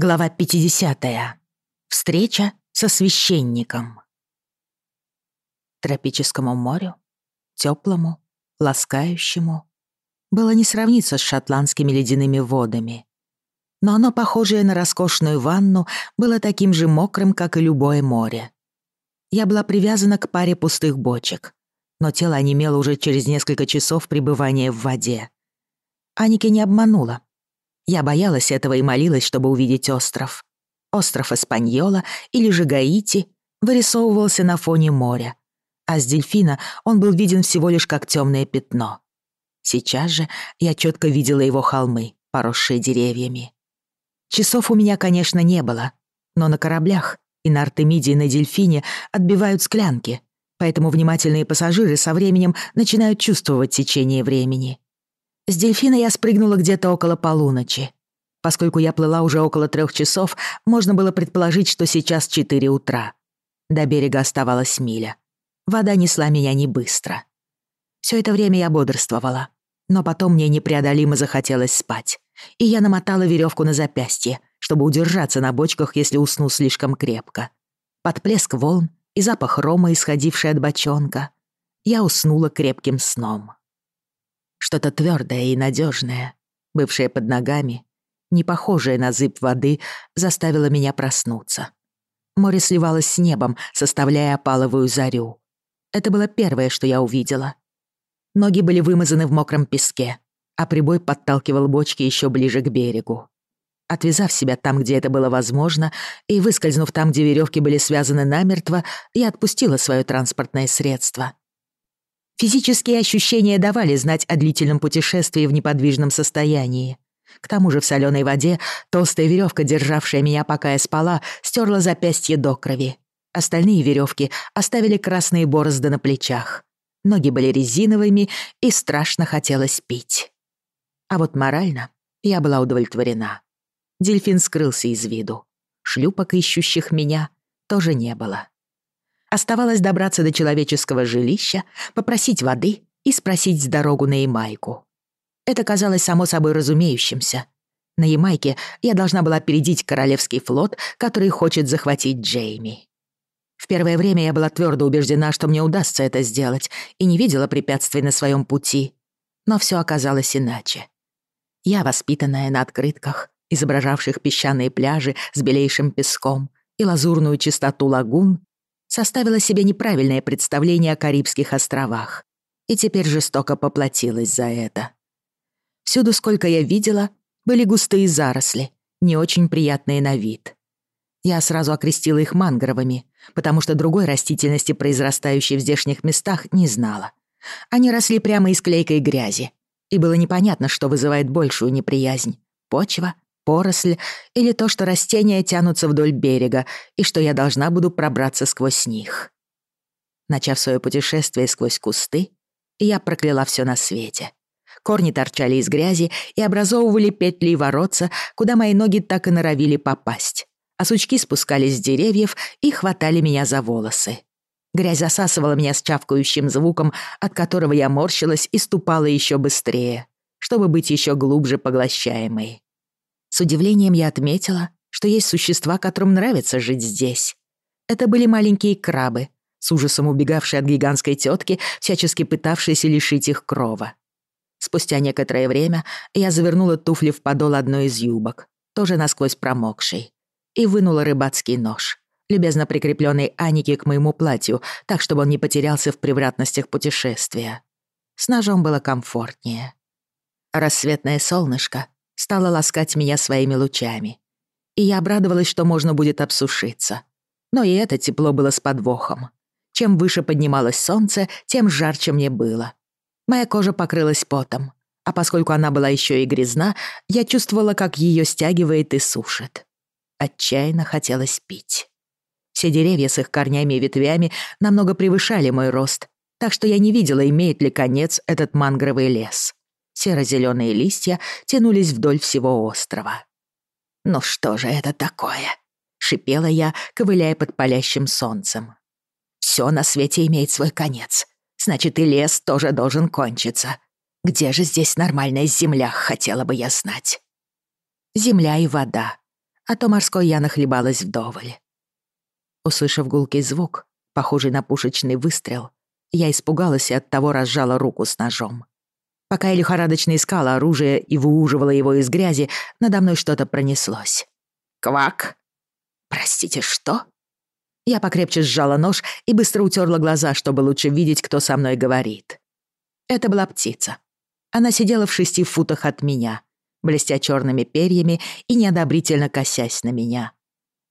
Глава 50. Встреча со священником. Тропическому морю, теплому, ласкающему, было не сравниться с шотландскими ледяными водами. Но оно, похожее на роскошную ванну, было таким же мокрым, как и любое море. Я была привязана к паре пустых бочек, но тело онемело уже через несколько часов пребывания в воде. Аники не обманула. Я боялась этого и молилась, чтобы увидеть остров. Остров Испаньола или же Гаити вырисовывался на фоне моря, а с дельфина он был виден всего лишь как темное пятно. Сейчас же я четко видела его холмы, поросшие деревьями. Часов у меня, конечно, не было, но на кораблях и на Артемиде и на Дельфине отбивают склянки, поэтому внимательные пассажиры со временем начинают чувствовать течение времени. С дельфина я спрыгнула где-то около полуночи. Поскольку я плыла уже около трех часов, можно было предположить, что сейчас четыре утра. До берега оставалась миля. Вода несла меня не быстро. Все это время я бодрствовала. Но потом мне непреодолимо захотелось спать. И я намотала веревку на запястье, чтобы удержаться на бочках, если усну слишком крепко. Под плеск волн и запах рома, исходивший от бочонка, я уснула крепким сном. Что-то твердое и надежное, бывшее под ногами, не похожее на зыб воды, заставило меня проснуться. Море сливалось с небом, составляя опаловую зарю. Это было первое, что я увидела. Ноги были вымазаны в мокром песке, а прибой подталкивал бочки еще ближе к берегу. Отвязав себя там, где это было возможно, и выскользнув там, где веревки были связаны намертво, я отпустила свое транспортное средство — Физические ощущения давали знать о длительном путешествии в неподвижном состоянии. К тому же в соленой воде толстая веревка, державшая меня, пока я спала, стерла запястье до крови. Остальные веревки оставили красные борозды на плечах. Ноги были резиновыми, и страшно хотелось пить. А вот морально я была удовлетворена. Дельфин скрылся из виду. Шлюпок, ищущих меня, тоже не было. Оставалось добраться до человеческого жилища, попросить воды и спросить дорогу на Ямайку. Это казалось само собой разумеющимся. На Ямайке я должна была опередить Королевский флот, который хочет захватить Джейми. В первое время я была твердо убеждена, что мне удастся это сделать, и не видела препятствий на своем пути. Но все оказалось иначе. Я, воспитанная на открытках, изображавших песчаные пляжи с белейшим песком и лазурную чистоту лагун, составила себе неправильное представление о Карибских островах и теперь жестоко поплатилась за это. Всюду, сколько я видела, были густые заросли, не очень приятные на вид. Я сразу окрестила их мангровыми, потому что другой растительности, произрастающей в здешних местах, не знала. Они росли прямо из клейкой грязи, и было непонятно, что вызывает большую неприязнь — почва поросль или то, что растения тянутся вдоль берега и что я должна буду пробраться сквозь них. Начав свое путешествие сквозь кусты, я прокляла все на свете. Корни торчали из грязи и образовывали петли и воротца, куда мои ноги так и норовили попасть. А сучки спускались с деревьев и хватали меня за волосы. Грязь засасывала меня с чавкающим звуком, от которого я морщилась и ступала еще быстрее, чтобы быть еще глубже поглощаемой. С удивлением я отметила, что есть существа, которым нравится жить здесь. Это были маленькие крабы, с ужасом убегавшие от гигантской тетки, всячески пытавшиеся лишить их крова. Спустя некоторое время я завернула туфли в подол одной из юбок, тоже насквозь промокшей, и вынула рыбацкий нож, любезно прикрепленный Анике к моему платью, так, чтобы он не потерялся в превратностях путешествия. С ножом было комфортнее. Рассветное солнышко стала ласкать меня своими лучами. И я обрадовалась, что можно будет обсушиться. Но и это тепло было с подвохом. Чем выше поднималось солнце, тем жарче мне было. Моя кожа покрылась потом, а поскольку она была еще и грязна, я чувствовала, как ее стягивает и сушит. Отчаянно хотелось пить. Все деревья с их корнями и ветвями намного превышали мой рост, так что я не видела, имеет ли конец этот мангровый лес. Серо-зеленые листья тянулись вдоль всего острова. «Ну что же это такое?» — шипела я, ковыляя под палящим солнцем. «Все на свете имеет свой конец. Значит, и лес тоже должен кончиться. Где же здесь нормальная земля, хотела бы я знать?» Земля и вода. а то морской я нахлебалась вдоволь. Услышав гулкий звук, похожий на пушечный выстрел, я испугалась и оттого разжала руку с ножом. Пока я лихорадочно искала оружие и выуживала его из грязи, надо мной что-то пронеслось. «Квак!» «Простите, что?» Я покрепче сжала нож и быстро утерла глаза, чтобы лучше видеть, кто со мной говорит. Это была птица. Она сидела в шести футах от меня, блестя черными перьями и неодобрительно косясь на меня.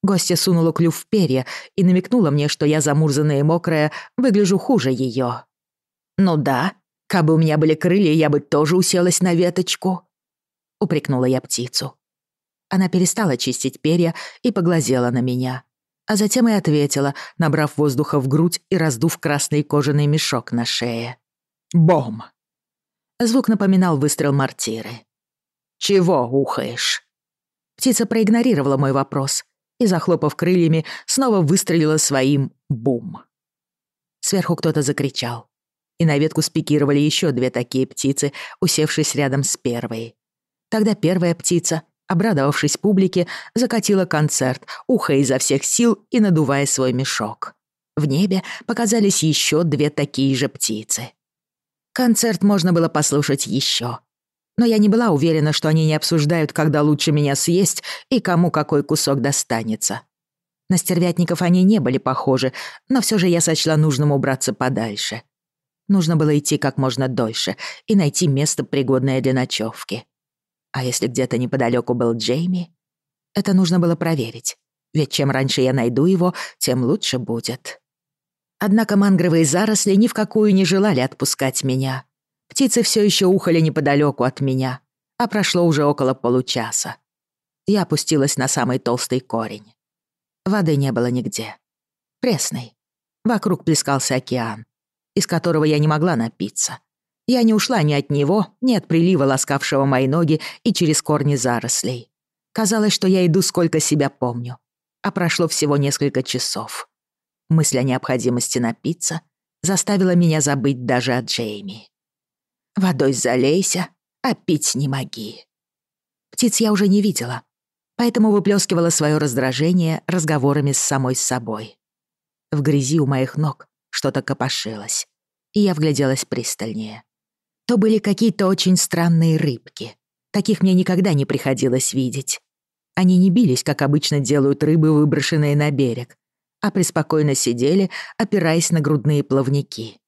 Гостья сунула клюв в перья и намекнула мне, что я замурзанная и мокрая, выгляжу хуже ее. «Ну да, кабы у меня были крылья, я бы тоже уселась на веточку», — упрекнула я птицу. Она перестала чистить перья и поглазела на меня, а затем и ответила, набрав воздуха в грудь и раздув красный кожаный мешок на шее. «Бом!» Звук напоминал выстрел мортиры. «Чего ухаешь?» Птица проигнорировала мой вопрос и, захлопав крыльями, снова выстрелила своим «бум». Сверху кто-то закричал, и на ветку спикировали еще две такие птицы, усевшись рядом с первой. Тогда первая птица, обрадовавшись публике, закатила концерт, ухая изо всех сил и надувая свой мешок. В небе показались еще две такие же птицы. Концерт можно было послушать еще, но я не была уверена, что они не обсуждают, когда лучше меня съесть и кому какой кусок достанется. На стервятников они не были похожи, но все же я сочла нужным убраться подальше. Нужно было идти как можно дольше и найти место, пригодное для ночевки. А если где-то неподалеку был Джейми? Это нужно было проверить, ведь чем раньше я найду его, тем лучше будет. Однако мангровые заросли ни в какую не желали отпускать меня. Птицы все еще ухали неподалеку от меня, а прошло уже около получаса. Я опустилась на самый толстый корень. Воды не было нигде. Пресной. Вокруг плескался океан, из которого я не могла напиться. Я не ушла ни от него, ни от прилива, ласкавшего мои ноги и через корни зарослей. Казалось, что я иду сколько себя помню. А прошло всего несколько часов. Мысль о необходимости напиться заставила меня забыть даже о Джейми. Водой залейся, а пить не моги. Птиц я уже не видела, поэтому выплескивала свое раздражение разговорами с самой собой. В грязи у моих ног что-то копошилось, и я вгляделась пристальнее. То были какие-то очень странные рыбки. Таких мне никогда не приходилось видеть. Они не бились, как обычно делают рыбы, выброшенные на берег, а преспокойно сидели, опираясь на грудные плавники.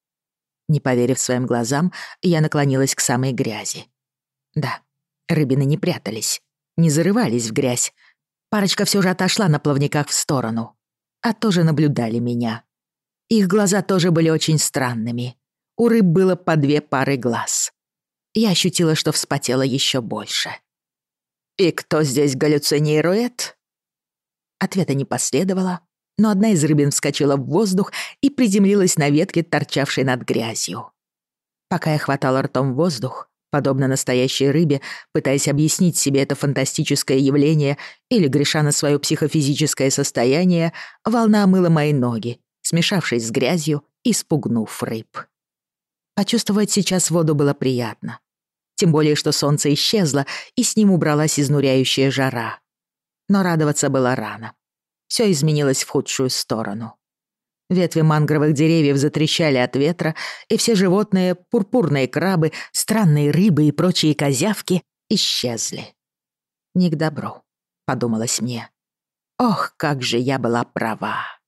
Не поверив своим глазам, я наклонилась к самой грязи. Да, рыбины не прятались, не зарывались в грязь. Парочка все же отошла на плавниках в сторону, а тоже наблюдали меня. Их глаза тоже были очень странными. У рыб было по две пары глаз. Я ощутила, что вспотела еще больше. «И кто здесь галлюцинирует?» Ответа не последовало, но одна из рыбин вскочила в воздух и приземлилась на ветке, торчавшей над грязью. Пока я хватала ртом воздух, подобно настоящей рыбе, пытаясь объяснить себе это фантастическое явление или греша на свое психофизическое состояние, волна омыла мои ноги, смешавшись с грязью и спугнув рыб. Почувствовать сейчас воду было приятно. Тем более, что солнце исчезло, и с ним убралась изнуряющая жара. Но радоваться было рано все изменилось в худшую сторону. Ветви мангровых деревьев затрещали от ветра, и все животные, пурпурные крабы, странные рыбы и прочие козявки исчезли. «Не к добру», — подумалось мне. «Ох, как же я была права!»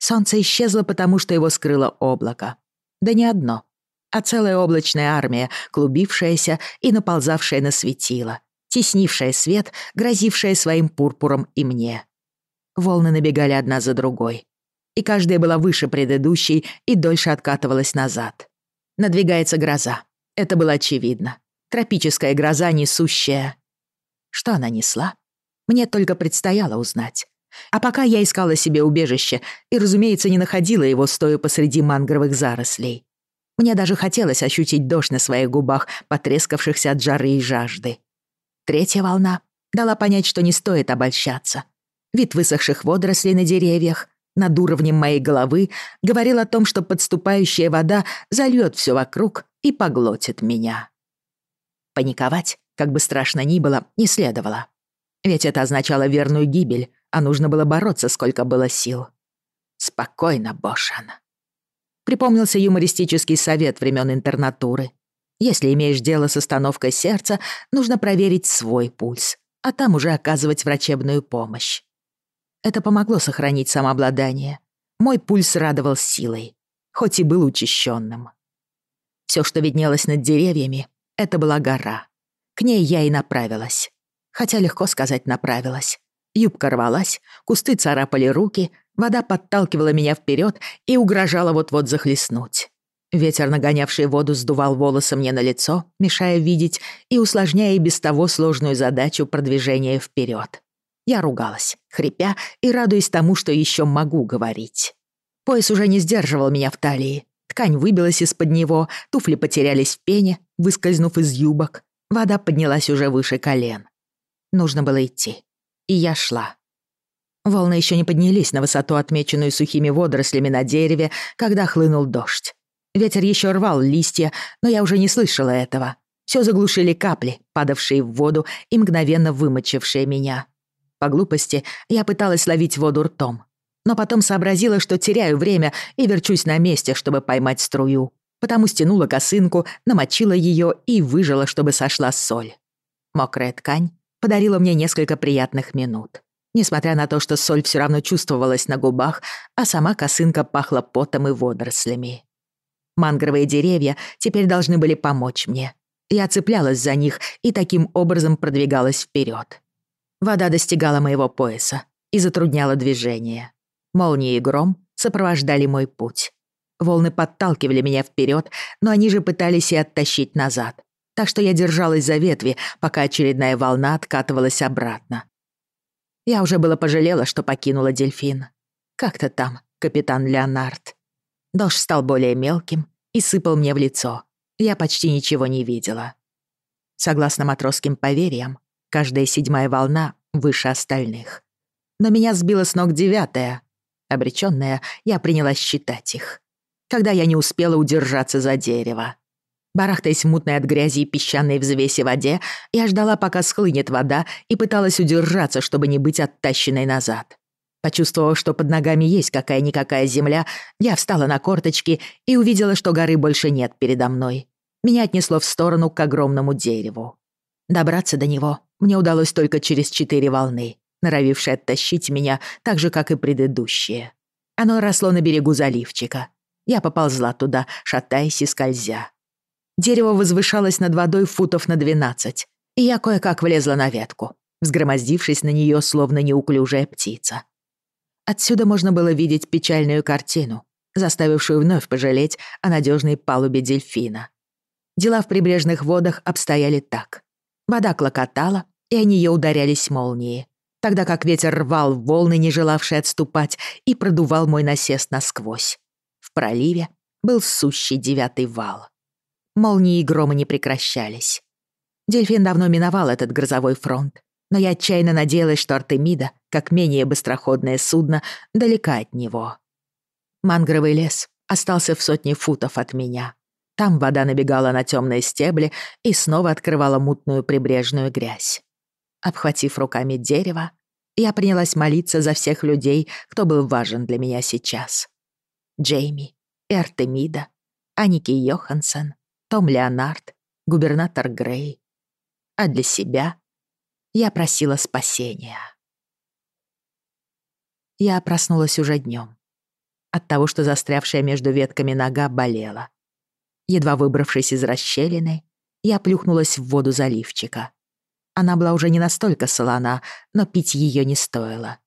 Солнце исчезло, потому что его скрыло облако. Да не одно, а целая облачная армия, клубившаяся и наползавшая на светило, теснившая свет, грозившая своим пурпуром и мне. Волны набегали одна за другой. И каждая была выше предыдущей и дольше откатывалась назад. Надвигается гроза. Это было очевидно. Тропическая гроза, несущая... Что она несла? Мне только предстояло узнать. А пока я искала себе убежище и, разумеется, не находила его, стоя посреди мангровых зарослей. Мне даже хотелось ощутить дождь на своих губах, потрескавшихся от жары и жажды. Третья волна дала понять, что не стоит обольщаться. Вид высохших водорослей на деревьях над уровнем моей головы говорил о том, что подступающая вода зальет все вокруг и поглотит меня. Паниковать, как бы страшно ни было, не следовало. Ведь это означало верную гибель, а нужно было бороться, сколько было сил. Спокойно, Бошан. Припомнился юмористический совет времен интернатуры. Если имеешь дело с остановкой сердца, нужно проверить свой пульс, а там уже оказывать врачебную помощь. Это помогло сохранить самообладание. Мой пульс радовал силой, хоть и был учащенным. Все, что виднелось над деревьями, это была гора. К ней я и направилась. Хотя легко сказать «направилась». Юбка рвалась, кусты царапали руки, вода подталкивала меня вперед и угрожала вот-вот захлестнуть. Ветер, нагонявший воду, сдувал волосы мне на лицо, мешая видеть и усложняя и без того сложную задачу продвижения вперед. Я ругалась, хрипя и радуясь тому, что еще могу говорить. Пояс уже не сдерживал меня в талии. Ткань выбилась из-под него, туфли потерялись в пене, выскользнув из юбок. Вода поднялась уже выше колен. Нужно было идти. И я шла. Волны еще не поднялись на высоту, отмеченную сухими водорослями на дереве, когда хлынул дождь. Ветер еще рвал листья, но я уже не слышала этого. Все заглушили капли, падавшие в воду и мгновенно вымочившие меня. По глупости я пыталась ловить воду ртом, но потом сообразила, что теряю время и верчусь на месте, чтобы поймать струю. Потому стянула косынку, намочила ее и выжила, чтобы сошла соль. Мокрая ткань подарила мне несколько приятных минут. Несмотря на то, что соль все равно чувствовалась на губах, а сама косынка пахла потом и водорослями. Мангровые деревья теперь должны были помочь мне. Я цеплялась за них и таким образом продвигалась вперед. Вода достигала моего пояса и затрудняла движение. Молнии и гром сопровождали мой путь. Волны подталкивали меня вперед, но они же пытались и оттащить назад так что я держалась за ветви, пока очередная волна откатывалась обратно. Я уже было пожалела, что покинула дельфин. Как-то там, капитан Леонард. Дождь стал более мелким и сыпал мне в лицо. Я почти ничего не видела. Согласно матросским поверьям, каждая седьмая волна выше остальных. Но меня сбила с ног девятая. Обречённая, я принялась считать их. Когда я не успела удержаться за дерево. Барахтаясь в мутной от грязи и песчаной взвеси воде, я ждала, пока схлынет вода, и пыталась удержаться, чтобы не быть оттащенной назад. Почувствовав, что под ногами есть какая-никакая земля, я встала на корточки и увидела, что горы больше нет передо мной. Меня отнесло в сторону к огромному дереву. Добраться до него мне удалось только через четыре волны, норовившие оттащить меня так же, как и предыдущие. Оно росло на берегу заливчика. Я поползла туда, шатаясь и скользя. Дерево возвышалось над водой футов на двенадцать, и я кое-как влезла на ветку, взгромоздившись на нее, словно неуклюжая птица. Отсюда можно было видеть печальную картину, заставившую вновь пожалеть о надежной палубе дельфина. Дела в прибрежных водах обстояли так. Вода клокотала, и о нее ударялись молнии, тогда как ветер рвал волны, не желавшие отступать, и продувал мой насест насквозь. В проливе был сущий девятый вал. Молнии и громы не прекращались. Дельфин давно миновал этот грозовой фронт, но я отчаянно надеялась, что Артемида, как менее быстроходное судно, далека от него. Мангровый лес остался в сотне футов от меня. Там вода набегала на темные стебли и снова открывала мутную прибрежную грязь. Обхватив руками дерево, я принялась молиться за всех людей, кто был важен для меня сейчас. Джейми и Артемида, Аники Йоханссон, том Леонард, губернатор Грей. А для себя я просила спасения. Я проснулась уже днем. От того, что застрявшая между ветками нога болела. Едва выбравшись из расщелины, я плюхнулась в воду заливчика. Она была уже не настолько солона, но пить ее не стоило.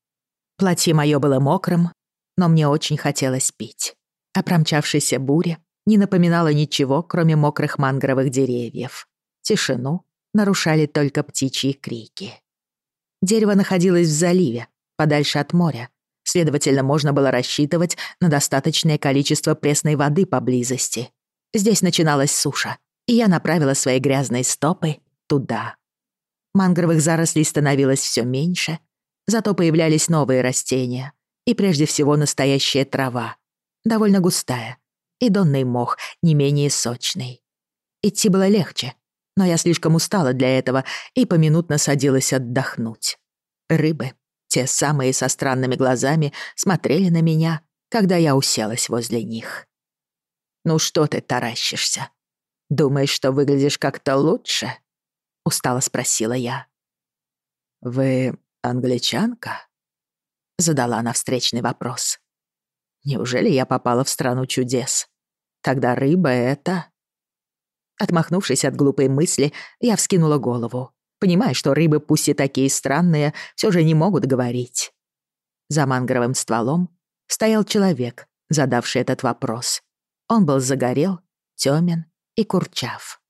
Платье мое было мокрым, но мне очень хотелось пить. О промчавшейся буре не напоминала ничего, кроме мокрых мангровых деревьев. Тишину нарушали только птичьи крики. Дерево находилось в заливе, подальше от моря. Следовательно, можно было рассчитывать на достаточное количество пресной воды поблизости. Здесь начиналась суша, и я направила свои грязные стопы туда. Мангровых зарослей становилось все меньше, зато появлялись новые растения, и прежде всего настоящая трава, довольно густая, и донный мох не менее сочный. Идти было легче, но я слишком устала для этого и поминутно садилась отдохнуть. Рыбы, те самые со странными глазами, смотрели на меня, когда я уселась возле них. «Ну что ты таращишься? Думаешь, что выглядишь как-то лучше?» — устало спросила я. «Вы англичанка?» — задала она встречный вопрос. «Неужели я попала в страну чудес? Тогда рыба — это...» Отмахнувшись от глупой мысли, я вскинула голову, понимая, что рыбы, пусть и такие странные, все же не могут говорить. За мангровым стволом стоял человек, задавший этот вопрос. Он был загорел, тёмен и курчав.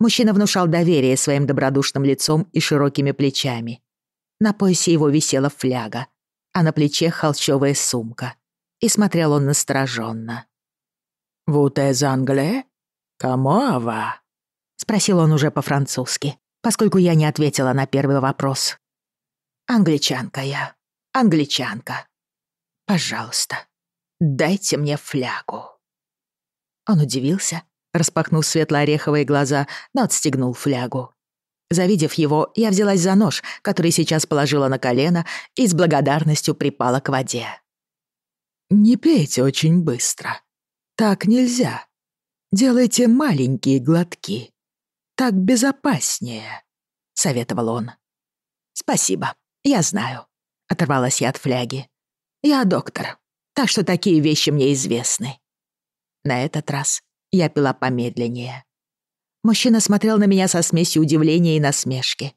Мужчина внушал доверие своим добродушным лицом и широкими плечами. На поясе его висела фляга, а на плече холщовая сумка. И смотрел он настороженно. «Вот из Англии? Камоава?» — спросил он уже по-французски, поскольку я не ответила на первый вопрос. «Англичанка я, англичанка. Пожалуйста, дайте мне флягу». Он удивился, распахнул светло-ореховые глаза, но отстегнул флягу. Завидев его, я взялась за нож, который сейчас положила на колено и с благодарностью припала к воде. «Не пейте очень быстро. Так нельзя. Делайте маленькие глотки. Так безопаснее», — советовал он. «Спасибо, я знаю», — оторвалась я от фляги. «Я доктор, так что такие вещи мне известны». На этот раз я пила помедленнее. Мужчина смотрел на меня со смесью удивления и насмешки.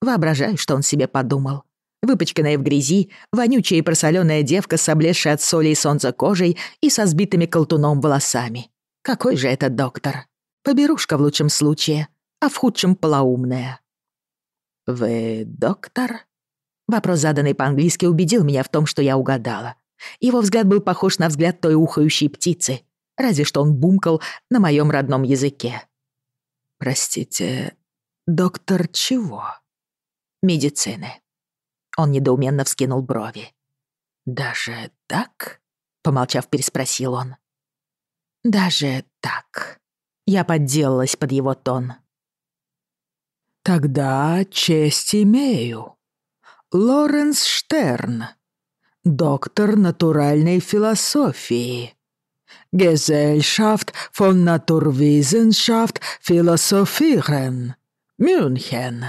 Воображаю, что он себе подумал. Выпачканная в грязи, вонючая и просолённая девка с облезшей от соли и солнца кожей и со сбитыми колтуном волосами. Какой же это доктор? Поберушка в лучшем случае, а в худшем полоумная. «Вы доктор?» Вопрос, заданный по-английски, убедил меня в том, что я угадала. Его взгляд был похож на взгляд той ухающей птицы, разве что он бумкал на моем родном языке. «Простите, доктор чего?» «Медицины». Он недоуменно вскинул брови. «Даже так?» — помолчав, переспросил он. «Даже так». Я подделалась под его тон. «Тогда честь имею. Лоренс Штерн, доктор натуральной философии. Gesellschaft von Naturwissenschaft Philosophieren, Мюнхен».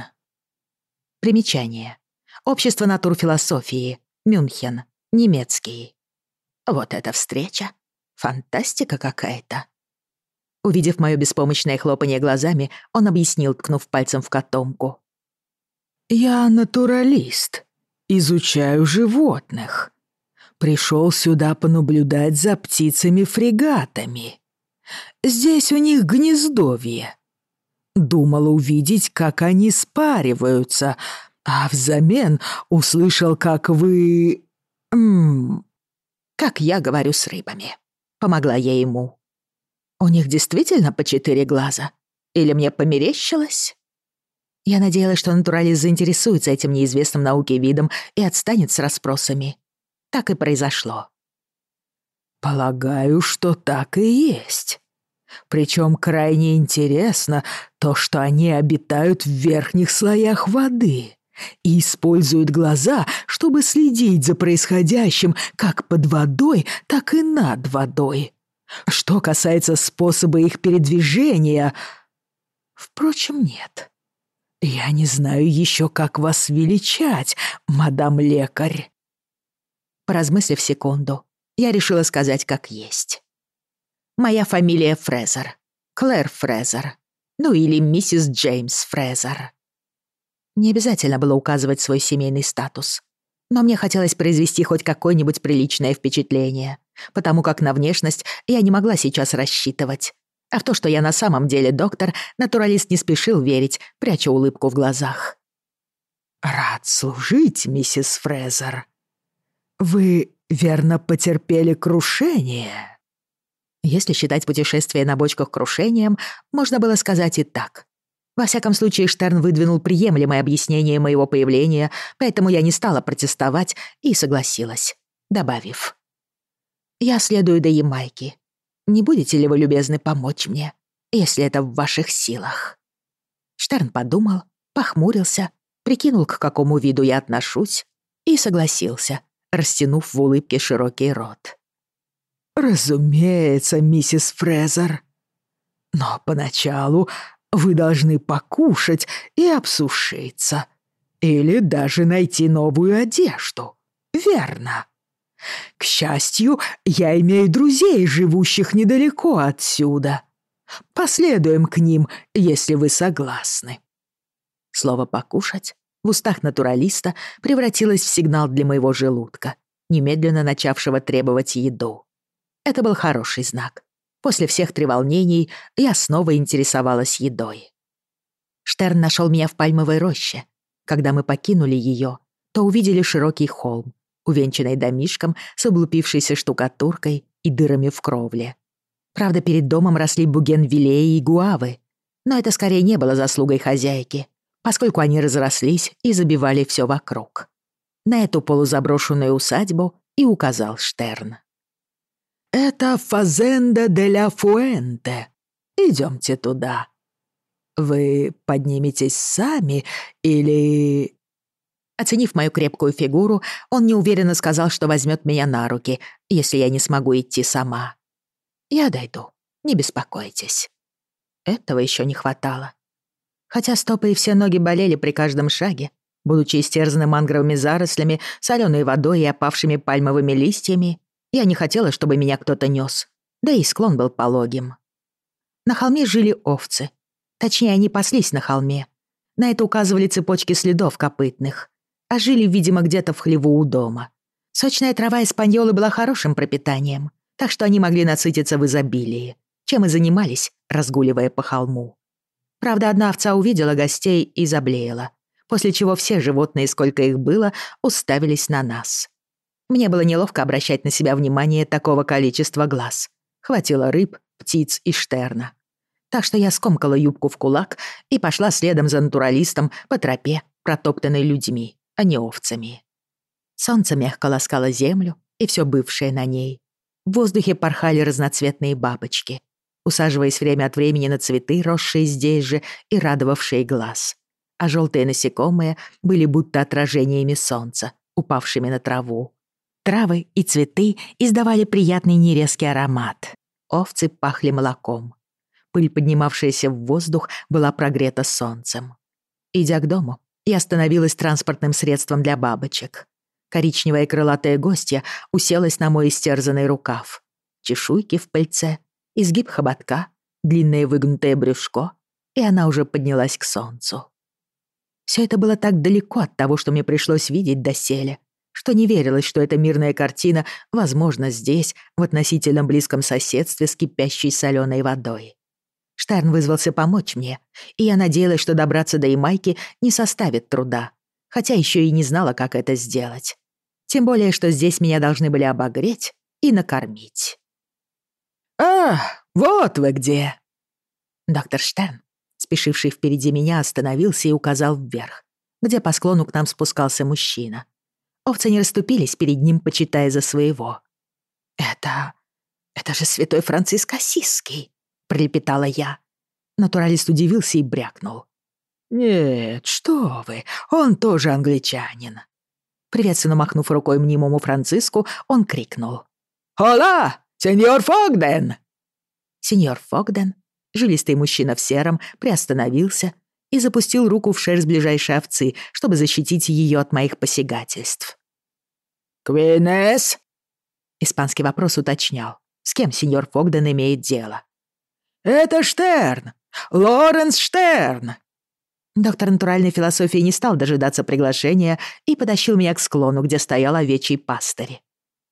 Примечание. Общество натурфилософии, Мюнхен, немецкий. Вот эта встреча. Фантастика какая-то. Увидев моё беспомощное хлопанье глазами, он объяснил, ткнув пальцем в котомку. «Я натуралист. Изучаю животных пришел сюда понаблюдать за птицами-фрегатами. Здесь у них гнездовье. Думал увидеть, как они спариваются, а взамен услышал, как вы... М как я говорю с рыбами. Помогла я ему. У них действительно по четыре глаза? Или мне померещилось? Я надеялась, что натуралист заинтересуется этим неизвестным науке видом и отстанет с расспросами. Так и произошло. Полагаю, что так и есть. Причем крайне интересно то, что они обитают в верхних слоях воды и используют глаза, чтобы следить за происходящим как под водой, так и над водой. Что касается способа их передвижения... Впрочем, нет. Я не знаю еще, как вас величать, мадам лекарь. Поразмыслив секунду, я решила сказать как есть. Моя фамилия Фрезер. Клэр Фрезер. Ну или миссис Джеймс Фрезер. Не обязательно было указывать свой семейный статус. Но мне хотелось произвести хоть какое-нибудь приличное впечатление, потому как на внешность я не могла сейчас рассчитывать. А в то, что я на самом деле доктор, натуралист не спешил верить, пряча улыбку в глазах. «Рад служить, миссис Фрезер», вы, верно, потерпели крушение? Если считать путешествие на бочках крушением, можно было сказать и так. Во всяком случае, Штерн выдвинул приемлемое объяснение моего появления, поэтому я не стала протестовать и согласилась, добавив. «Я следую до Ямайки. Не будете ли вы любезны помочь мне, если это в ваших силах?» Штерн подумал, похмурился, прикинул, к какому виду я отношусь, и согласился, растянув в улыбке широкий рот. «Разумеется, миссис Фрезер. Но поначалу вы должны покушать и обсушиться. Или даже найти новую одежду. Верно?» К счастью, я имею друзей, живущих недалеко отсюда. Последуем к ним, если вы согласны». Слово «покушать» в устах натуралиста превратилось в сигнал для моего желудка, немедленно начавшего требовать еду. Это был хороший знак. После всех треволнений я снова интересовалась едой. Штерн нашел меня в пальмовой роще. Когда мы покинули ее, то увидели широкий холм, увенчанный домишком с облупившейся штукатуркой и дырами в кровле. Правда, перед домом росли бугенвиллеи и гуавы, но это скорее не было заслугой хозяйки, поскольку они разрослись и забивали все вокруг. На эту полузаброшенную усадьбу и указал Штерн. «Это Фазенда де ля Фуэнте. Идемте туда. Вы подниметесь сами или...» Оценив мою крепкую фигуру, он неуверенно сказал, что возьмет меня на руки, если я не смогу идти сама. Я дойду, не беспокойтесь. Этого еще не хватало. Хотя стопы и все ноги болели при каждом шаге, будучи истерзаны мангровыми зарослями, соленой водой и опавшими пальмовыми листьями, я не хотела, чтобы меня кто-то нес, да и склон был пологим. На холме жили овцы. Точнее, они паслись на холме. На это указывали цепочки следов копытных. А жили, видимо, где-то в хлеву у дома. Сочная трава испаньолы была хорошим пропитанием так что они могли насытиться в изобилии, чем и занимались, разгуливая по холму. Правда, одна овца увидела гостей и заблеяла, после чего все животные, сколько их было, уставились на нас. Мне было неловко обращать на себя внимание такого количества глаз. Хватило рыб, птиц и штерна. Так что я скомкала юбку в кулак и пошла следом за натуралистом по тропе, протоптанной людьми, а не овцами. Солнце мягко ласкало землю и все бывшее на ней, в воздухе порхали разноцветные бабочки, усаживаясь время от времени на цветы, росшие здесь же и радовавшие глаз. А желтые насекомые были будто отражениями солнца, упавшими на траву. Травы и цветы издавали приятный нерезкий аромат. Овцы пахли молоком. Пыль, поднимавшаяся в воздух, была прогрета солнцем. Идя к дому, я остановилась транспортным средством для бабочек. Коричневая крылатая гостья уселась на мой истерзанный рукав. Чешуйки в пыльце, изгиб хоботка, длинное выгнутое брюшко, и она уже поднялась к солнцу. Все это было так далеко от того, что мне пришлось видеть доселе, что не верилось, что эта мирная картина возможна здесь, в относительно близком соседстве с кипящей соленой водой. Штерн вызвался помочь мне, и я надеялась, что добраться до Ямайки не составит труда, хотя еще и не знала, как это сделать. Тем более, что здесь меня должны были обогреть и накормить. «А, вот вы где!» Доктор Штерн, спешивший впереди меня, остановился и указал вверх, где по склону к нам спускался мужчина. Овцы не расступились перед ним, почитая за своего. «Это... это же святой Франциск Осиский!» — пролепетала я. Натуралист удивился и брякнул. «Нет, что вы, он тоже англичанин. Приветственно махнув рукой мнимому Франциску, он крикнул. «Ола, сеньор Фогден!» Сеньор Фогден, жилистый мужчина в сером, приостановился и запустил руку в шерсть ближайшей овцы, чтобы защитить ее от моих посягательств. «Квинес?» Испанский вопрос уточнял, с кем сеньор Фогден имеет дело. «Это Штерн! Лоренс Штерн!» Доктор натуральной философии не стал дожидаться приглашения и потащил меня к склону, где стоял овечий пастырь.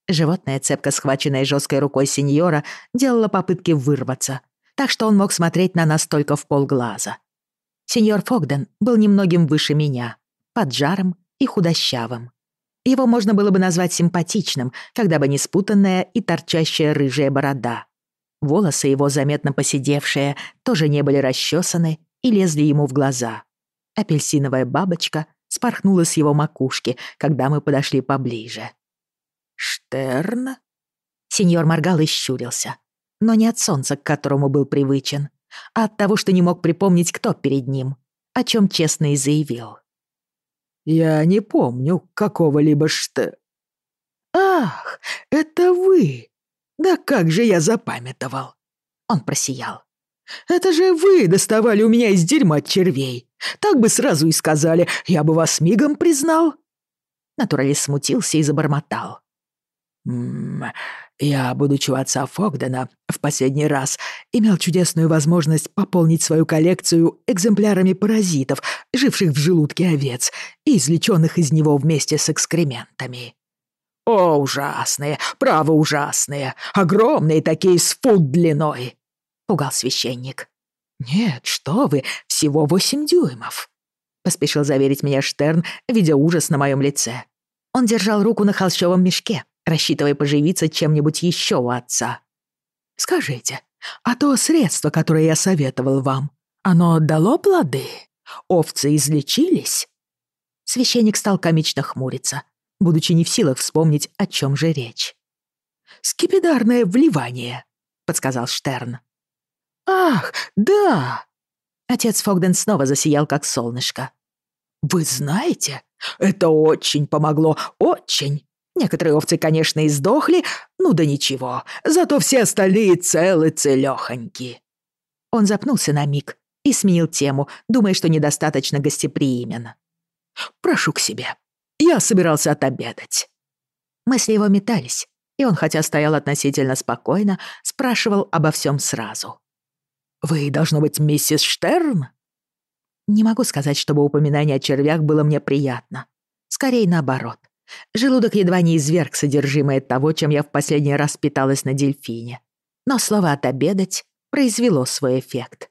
Животное, цепко схваченное жесткой рукой сеньора, делало попытки вырваться, так что он мог смотреть на нас только в полглаза. Сеньор Фогден был немногим выше меня, поджаром и худощавым. Его можно было бы назвать симпатичным, когда бы не спутанная и торчащая рыжая борода. Волосы его, заметно поседевшие, тоже не были расчесаны и лезли ему в глаза. Апельсиновая бабочка спорхнула с его макушки, когда мы подошли поближе. «Штерн?» Сеньор моргал и щурился. Но не от солнца, к которому был привычен, а от того, что не мог припомнить, кто перед ним, о чем честно и заявил. Я не помню какого-либо что... Ах, это вы! Да как же я запамятовал!» Он просиял. «Это же вы доставали у меня из дерьма червей. Так бы сразу и сказали, я бы вас мигом признал». Натуралист смутился и забормотал. «М -м, я, будучи у отца Фогдена, в последний раз имел чудесную возможность пополнить свою коллекцию экземплярами паразитов, живших в желудке овец и извлеченных из него вместе с экскрементами. О, ужасные, право ужасные, огромные такие с фут длиной!» — пугал священник. «Нет, что вы, всего восемь дюймов», — поспешил заверить меня Штерн, видя ужас на моем лице. Он держал руку на холщовом мешке, рассчитывая поживиться чем-нибудь еще у отца. «Скажите, а то средство, которое я советовал вам, оно дало плоды? Овцы излечились?» Священник стал комично хмуриться, будучи не в силах вспомнить, о чем же речь. «Скипидарное вливание», — подсказал Штерн. «Ах, да!» Отец Фогден снова засиял, как солнышко. «Вы знаете, это очень помогло, очень. Некоторые овцы, конечно, и сдохли, ну да ничего, зато все остальные целы целёхоньки». Он запнулся на миг и сменил тему, думая, что недостаточно гостеприимен. «Прошу к себе. Я собирался отобедать». Мысли его метались, и он, хотя стоял относительно спокойно, спрашивал обо всем сразу. «Вы, должно быть, миссис Штерн?» Не могу сказать, чтобы упоминание о червях было мне приятно. Скорее наоборот. Желудок едва не изверг содержимое того, чем я в последний раз питалась на дельфине. Но слово «отобедать» произвело свой эффект.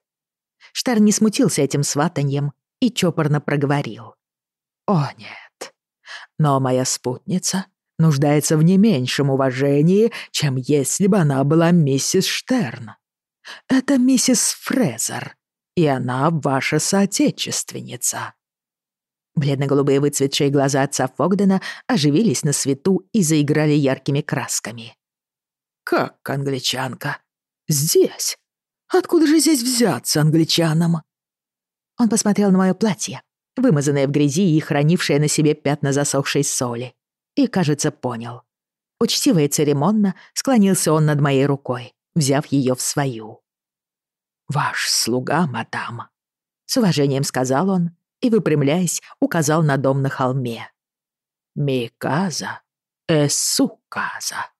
Штар не смутился этим сватаньем и чопорно проговорил. «О, нет. Но моя спутница нуждается в не меньшем уважении, чем если бы она была миссис Штерн. Это миссис Фрезер, и она ваша соотечественница». Бледно-голубые выцветшие глаза отца Фогдена оживились на свету и заиграли яркими красками. «Как англичанка? Здесь? Откуда же здесь взяться англичанам?» Он посмотрел на мое платье, вымазанное в грязи и хранившее на себе пятна засохшей соли, и, кажется, понял. Учтиво и церемонно склонился он над моей рукой, взяв ее в свою. «Ваш слуга, мадам», — с уважением сказал он и, выпрямляясь, указал на дом на холме. «Миказа эсуказа».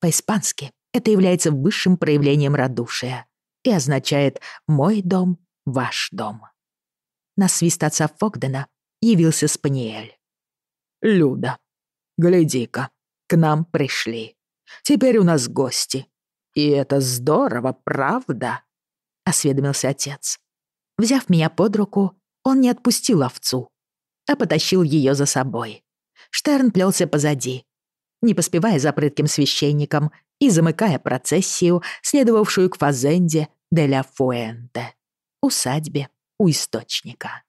По-испански это является высшим проявлением радушия и означает «мой дом, ваш дом». На свист отца Фогдена явился Спаниель. «Люда, гляди-ка, к нам пришли. Теперь у нас гости. И это здорово, правда?» — осведомился отец. Взяв меня под руку, он не отпустил овцу, а потащил ее за собой. Штерн плелся позади, не поспевая за прытким священником и замыкая процессию, следовавшую к Фазенде де ля Фуэнте, усадьбе у источника.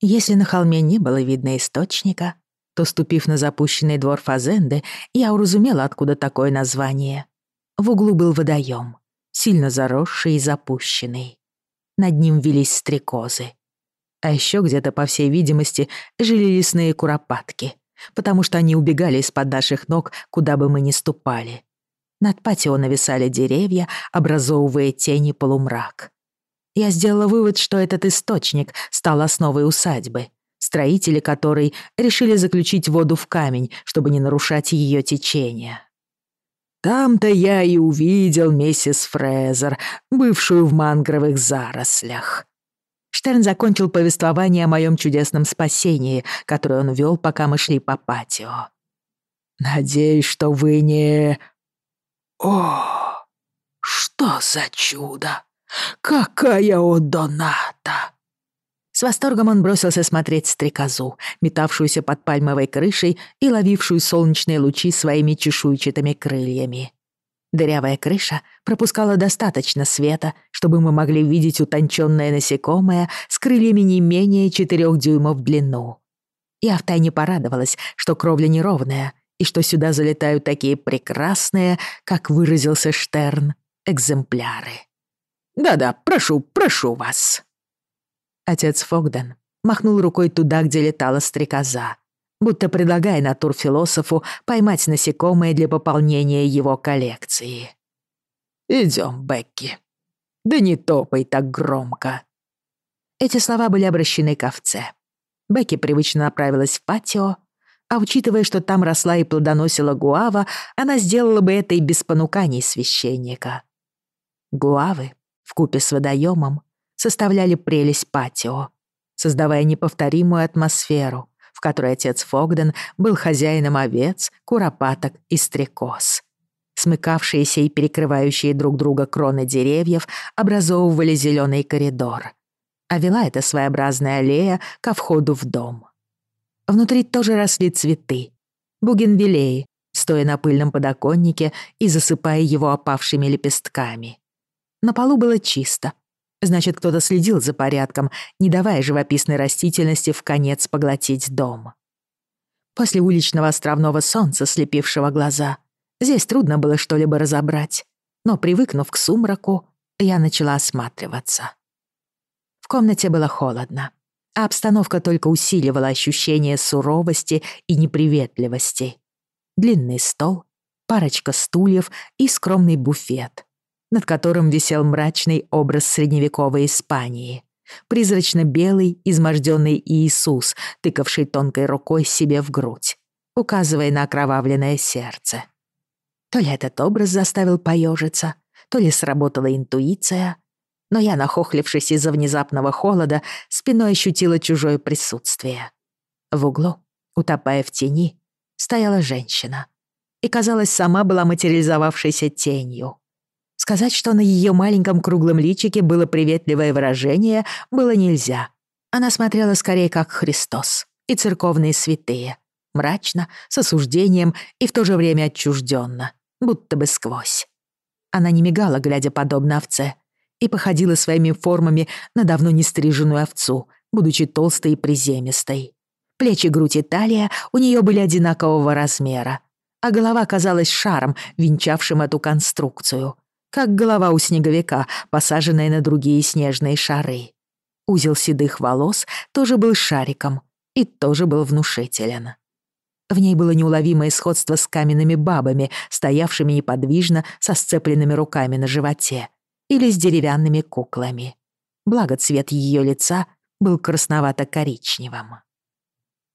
Если на холме не было видно источника, то, ступив на запущенный двор Фазенды, я уразумела, откуда такое название. В углу был водоем, сильно заросший и запущенный. Над ним велись стрекозы. А еще где-то, по всей видимости, жили лесные куропатки, потому что они убегали из-под наших ног, куда бы мы ни ступали. Над патио нависали деревья, образовывая тени полумрак. Я сделала вывод, что этот источник стал основой усадьбы, строители которой решили заключить воду в камень, чтобы не нарушать ее течение. Там-то я и увидел миссис Фрезер, бывшую в мангровых зарослях. Штерн закончил повествование о моем чудесном спасении, которое он вел, пока мы шли по патио. «Надеюсь, что вы не...» «О, что за чудо! Какая Одоната!» С восторгом он бросился смотреть стрекозу, метавшуюся под пальмовой крышей и ловившую солнечные лучи своими чешуйчатыми крыльями. Дырявая крыша пропускала достаточно света, чтобы мы могли видеть утонченное насекомое с крыльями не менее четырех дюймов в длину. Я втайне порадовалась, что кровля неровная и что сюда залетают такие прекрасные, как выразился Штерн, экземпляры. «Да-да, прошу, прошу вас». Отец Фогден махнул рукой туда, где летала стрекоза, будто предлагая натурфилософу поймать насекомое для пополнения его коллекции. «Идём, Бекки. Да не топай так громко». Эти слова были обращены к овце. Бекки привычно направилась в патио, а учитывая, что там росла и плодоносила гуава, она сделала бы это и без понуканий священника. Гуавы, вкупе с водоемом, составляли прелесть патио, создавая неповторимую атмосферу, в которой отец Фогден был хозяином овец, куропаток и стрекоз. Смыкавшиеся и перекрывающие друг друга кроны деревьев образовывали зеленый коридор, а вела эта своеобразная аллея ко входу в дом. Внутри тоже росли цветы. Бугенвиллеи, стоя на пыльном подоконнике и засыпая его опавшими лепестками. На полу было чисто. Значит, кто-то следил за порядком, не давая живописной растительности в конец поглотить дом. После уличного островного солнца, слепившего глаза, здесь трудно было что-либо разобрать. Но, привыкнув к сумраку, я начала осматриваться. В комнате было холодно а обстановка только усиливала ощущение суровости и неприветливости. Длинный стол, парочка стульев и скромный буфет, над которым висел мрачный образ средневековой Испании. Призрачно-белый, изможденный Иисус, тыкавший тонкой рукой себе в грудь, указывая на окровавленное сердце. То ли этот образ заставил поежиться, то ли сработала интуиция, но я, нахохлившись из-за внезапного холода, спиной ощутила чужое присутствие. В углу, утопая в тени, стояла женщина. И, казалось, сама была материализовавшейся тенью. Сказать, что на ее маленьком круглом личике было приветливое выражение, было нельзя. Она смотрела скорее как Христос и церковные святые, мрачно, с осуждением и в то же время отчужденно, будто бы сквозь. Она не мигала, глядя подобно овце, и походила своими формами на давно не стриженную овцу, будучи толстой и приземистой. Плечи, грудь и талия у нее были одинакового размера, а голова казалась шаром, венчавшим эту конструкцию, как голова у снеговика, посаженная на другие снежные шары. Узел седых волос тоже был шариком и тоже был внушителен. В ней было неуловимое сходство с каменными бабами, стоявшими неподвижно со сцепленными руками на животе или с деревянными куклами. Благо цвет ее лица был красновато-коричневым.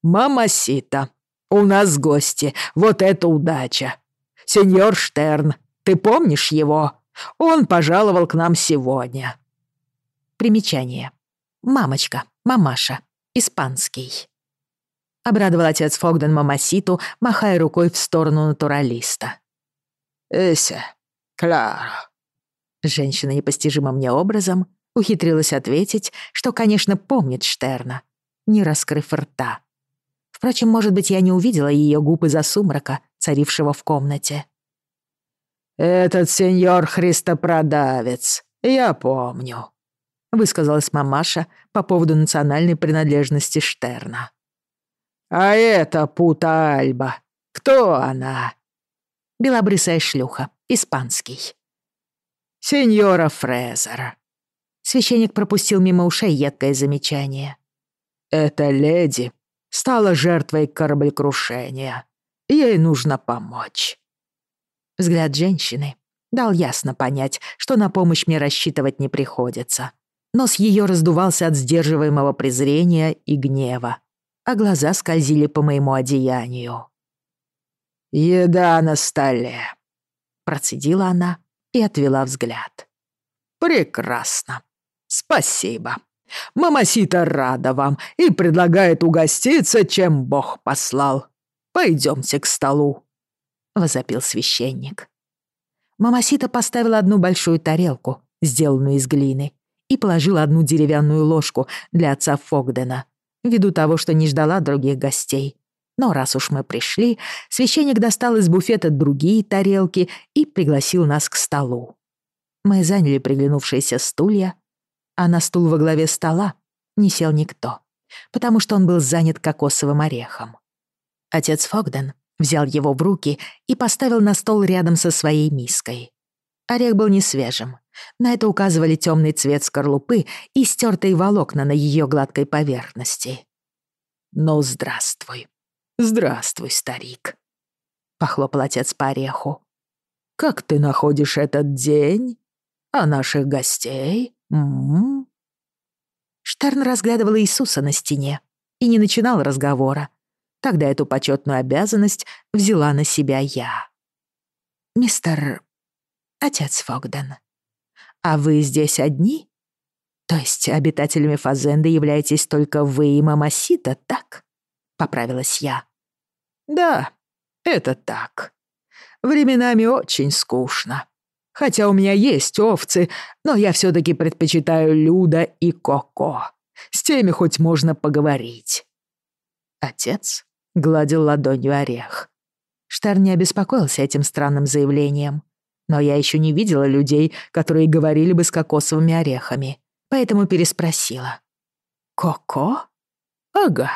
«Мамасита, у нас гости, вот это удача! Сеньор Штерн, ты помнишь его? Он пожаловал к нам сегодня». Примечание. Мамочка, мамаша, испанский. Обрадовал отец Фогден мамаситу, махая рукой в сторону натуралиста. «Эся, Клара, Женщина непостижимым мне образом ухитрилась ответить, что, конечно, помнит Штерна, не раскрыв рта. Впрочем, может быть, я не увидела ее губ из-за сумрака, царившего в комнате. «Этот сеньор Христопродавец, я помню», — высказалась мамаша по поводу национальной принадлежности Штерна. «А это Пута Альба. Кто она?» Белобрысая шлюха, испанский. «Сеньора Фрезер». Священник пропустил мимо ушей едкое замечание. «Эта леди стала жертвой кораблекрушения. Ей нужно помочь». Взгляд женщины дал ясно понять, что на помощь мне рассчитывать не приходится. Нос ее раздувался от сдерживаемого презрения и гнева, а глаза скользили по моему одеянию. «Еда на столе», — процедила она, и отвела взгляд. «Прекрасно. Спасибо. Мамасита рада вам и предлагает угоститься, чем Бог послал. Пойдемте к столу», — возопил священник. Мамасита поставила одну большую тарелку, сделанную из глины, и положила одну деревянную ложку для отца Фогдена, ввиду того, что не ждала других гостей. Но раз уж мы пришли, священник достал из буфета другие тарелки и пригласил нас к столу. Мы заняли приглянувшиеся стулья, а на стул во главе стола не сел никто, потому что он был занят кокосовым орехом. Отец Фогден взял его в руки и поставил на стол рядом со своей миской. Орех был не свежим, На это указывали темный цвет скорлупы и стертые волокна на ее гладкой поверхности. «Ну, здравствуй. Здравствуй, старик», — похлопал отец по ореху. «Как ты находишь этот день? А наших гостей? М -м -м? Штерн разглядывал Иисуса на стене и не начинал разговора. Тогда эту почетную обязанность взяла на себя я. «Мистер... Отец Фогден, а вы здесь одни? То есть обитателями Фазенды являетесь только вы и Мамасита, так?» Поправилась я. «Да, это так. Временами очень скучно. Хотя у меня есть овцы, но я все таки предпочитаю Люда и Коко. С теми хоть можно поговорить». Отец гладил ладонью орех. Штар не обеспокоился этим странным заявлением. Но я еще не видела людей, которые говорили бы с кокосовыми орехами, поэтому переспросила. «Коко?» «Ага.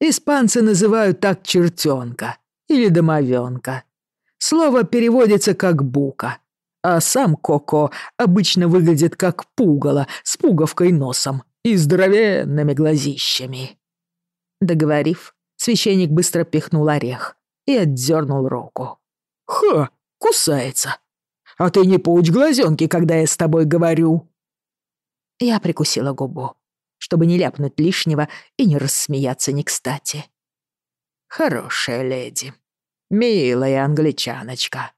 Испанцы называют так чертенка или домовенка. Слово переводится как «бука», а сам Коко обычно выглядит как пугало с пуговкой носом и здоровенными глазищами. Договорив, священник быстро пихнул орех и отдернул руку. «Ха, кусается. А ты не пуч глазенки, когда я с тобой говорю». Я прикусила губу, чтобы не ляпнуть лишнего и не рассмеяться не кстати. «Хорошая леди, милая англичаночка»,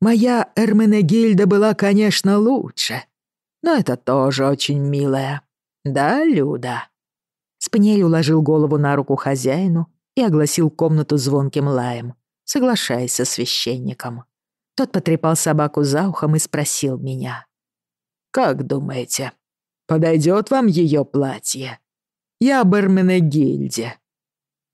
Моя Эрменегильда была, конечно, лучше, но это тоже очень милая. Да, Люда?» Спаниель уложил голову на руку хозяину и огласил комнату звонким лаем, соглашаясь со священником. Тот потрепал собаку за ухом и спросил меня. «Как думаете, подойдет вам ее платье? Я об Эрменегильде».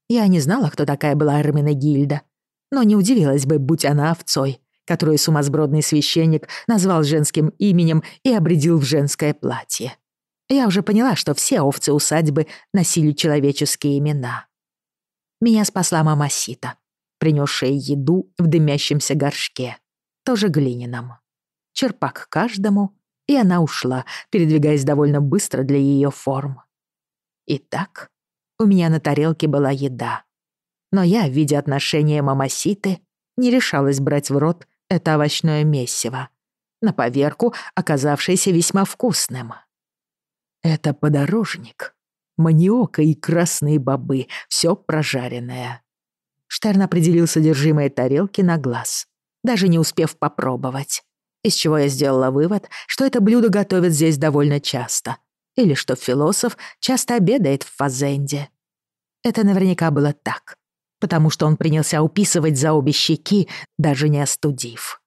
Я не знала, кто такая была Эрменегильда, но не удивилась бы, будь она овцой, которую сумасбродный священник назвал женским именем и обредил в женское платье. Я уже поняла, что все овцы усадьбы носили человеческие имена. Меня спасла мама Сита, принесшая еду в дымящемся горшке, тоже глиняном. Черпак каждому, и она ушла, передвигаясь довольно быстро для ее форм. Итак, у меня на тарелке была еда. Но я, видя отношение мамаситы, не решалась брать в рот это овощное месиво, на поверку оказавшееся весьма вкусным. Это подорожник, маниока и красные бобы, все прожаренное. Штерн определил содержимое тарелки на глаз, даже не успев попробовать. Из чего я сделала вывод, что это блюдо готовят здесь довольно часто, или что философ часто обедает в Фазенде. Это наверняка было так, потому что он принялся уписывать за обе щеки, даже не остудив.